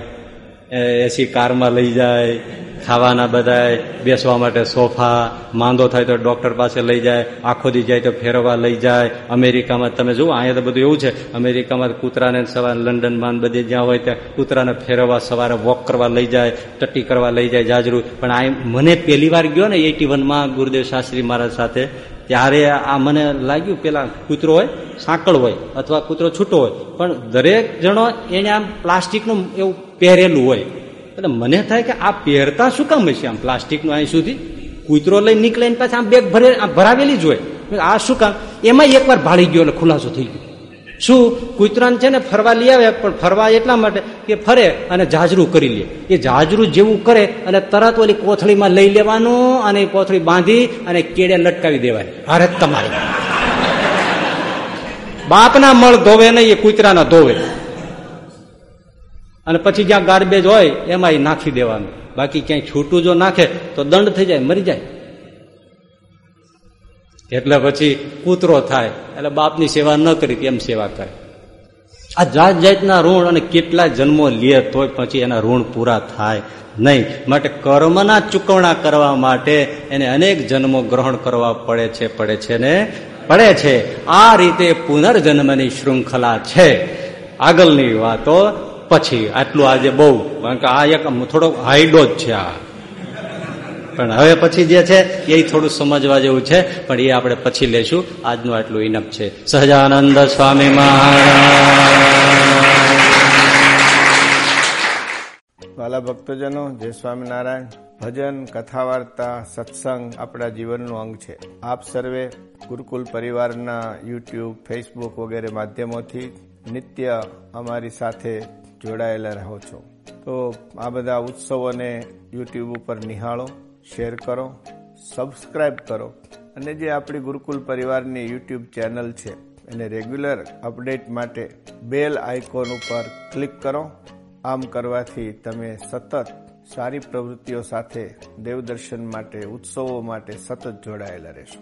A: એસી કારમાં લઈ જાય, ખાવાના બધા બેસવા માટે સોફા, માંદો થાય તો ડોક્ટર પાસે લઈ જાય, આખો દી જાય તો ફેરવવા લઈ જાય. અમેરિકામાં તમે જુઓ, અહીંયા તો બધું એવું છે. અમેરિકામાં કૂતરાને સવારે લંડનમાં બધે જ્યાં હોય ત્યાં કૂતરાને ફેરવવા સવારે વોક કરવા લઈ જાય ટટ્ટી કરવા લઈ જાય જાજરું. પણ આ મને પહેલી વાર ગયો ને એટી વનમાં ગુરુદેવ શાસ્ત્રી મહારાજ સાથે, ત્યારે આ મને લાગ્યું પેલા કૂતરો હોય, સાંકળ હોય, અથવા કૂતરો છૂટો હોય. પણ દરેક જણો એને આમ પ્લાસ્ટિકનું એવું પહેરેલું હોય. એટલે મને થાય કે આ પહેરતા શું કામ હશે આમ પ્લાસ્ટિકનું અહીં સુધી? કૂતરો લઈ નીકળે પાછા આમ બેગ ભરે ભરાવેલી જ હોય. આ શું કામ? એમાં એકવાર ભાળી ગયો એટલે ખુલાસો થઈ ગયો. શું? કૂતરાને છે ને ફરવા લઈ આવે પણ ફરવા એટલા માટે કે ફરે અને જાજરું કરી લે. એ જાજરું જેવું કરે અને તરત ઓલી કોથળીમાં લઈ લેવાનું અને કોથળી બાંધી અને કેડે લટકાવી દેવાય. અરે તમારે. બાપના મળ ધોવે નહીં, એ કૂતરાના ધોવે. અને પછી જ્યાં ગાર્બેજ હોય એમાં એ નાખી દેવાનું. બાકી ક્યાંય છૂટું જો નાખે, તો દંડ થઈ જાય, મરી જાય. એટલે પછી કૂતરો થાય, એટલે બાપની સેવા ન કરી એમ સેવા કરે. આ જાત જાતના ઋણ અને કેટલા જન્મો લે, તોય પછી એના ઋણ પૂરા થાય નહીં. માટે કર્મના ચૂકવણા કરવા માટે એને અનેક જન્મો ગ્રહણ કરવા પડે છે પડે છે ને? પડે છે. આ રીતે પુનર્જન્મની શૃંખલા છે. આગળની વાતો પછી આટલું આજે બહુ, કારણ કે આ એક થોડો હાઈડો જ છે આ. પણ હવે પછી જે છે, એ થોડું સમજવા જેવું છે, પણ એ આપણે પછી લેશું. આજનું આટલું ઇનપ છે. સહજાનંદ સ્વામી મહારાજ.
B: વાલા ભક્તજનો, જય સ્વામિનારાયણ. ભજન કથા વાર્તા સત્સંગ આપણા જીવનનું અંગ છે. આપ સર્વે ગુરુકુલ પરિવારના યુટ્યુબ, ફેસબુક વગેરે માધ્યમોથી નિત્ય અમારી સાથે જોડાયેલા રહો છો. તો આ બધા ઉત્સવોને યુટ્યુબ ઉપર નિહાળો, શેર કરો સબસ્ક્રાઈબ કરો. અને જે આપણી ગુરુકુલ પરિવારની યુટ્યુબ ચેનલ છે, એને રેગ્યુલર અપડેટ માટે બેલ આઇકોન ઉપર ક્લિક કરો. આમ કરવાથી તમે સતત સારી પ્રવૃત્તિઓ સાથે દેવદર્શન માટે, ઉત્સવો માટે સતત જોડાયેલા રહેશો.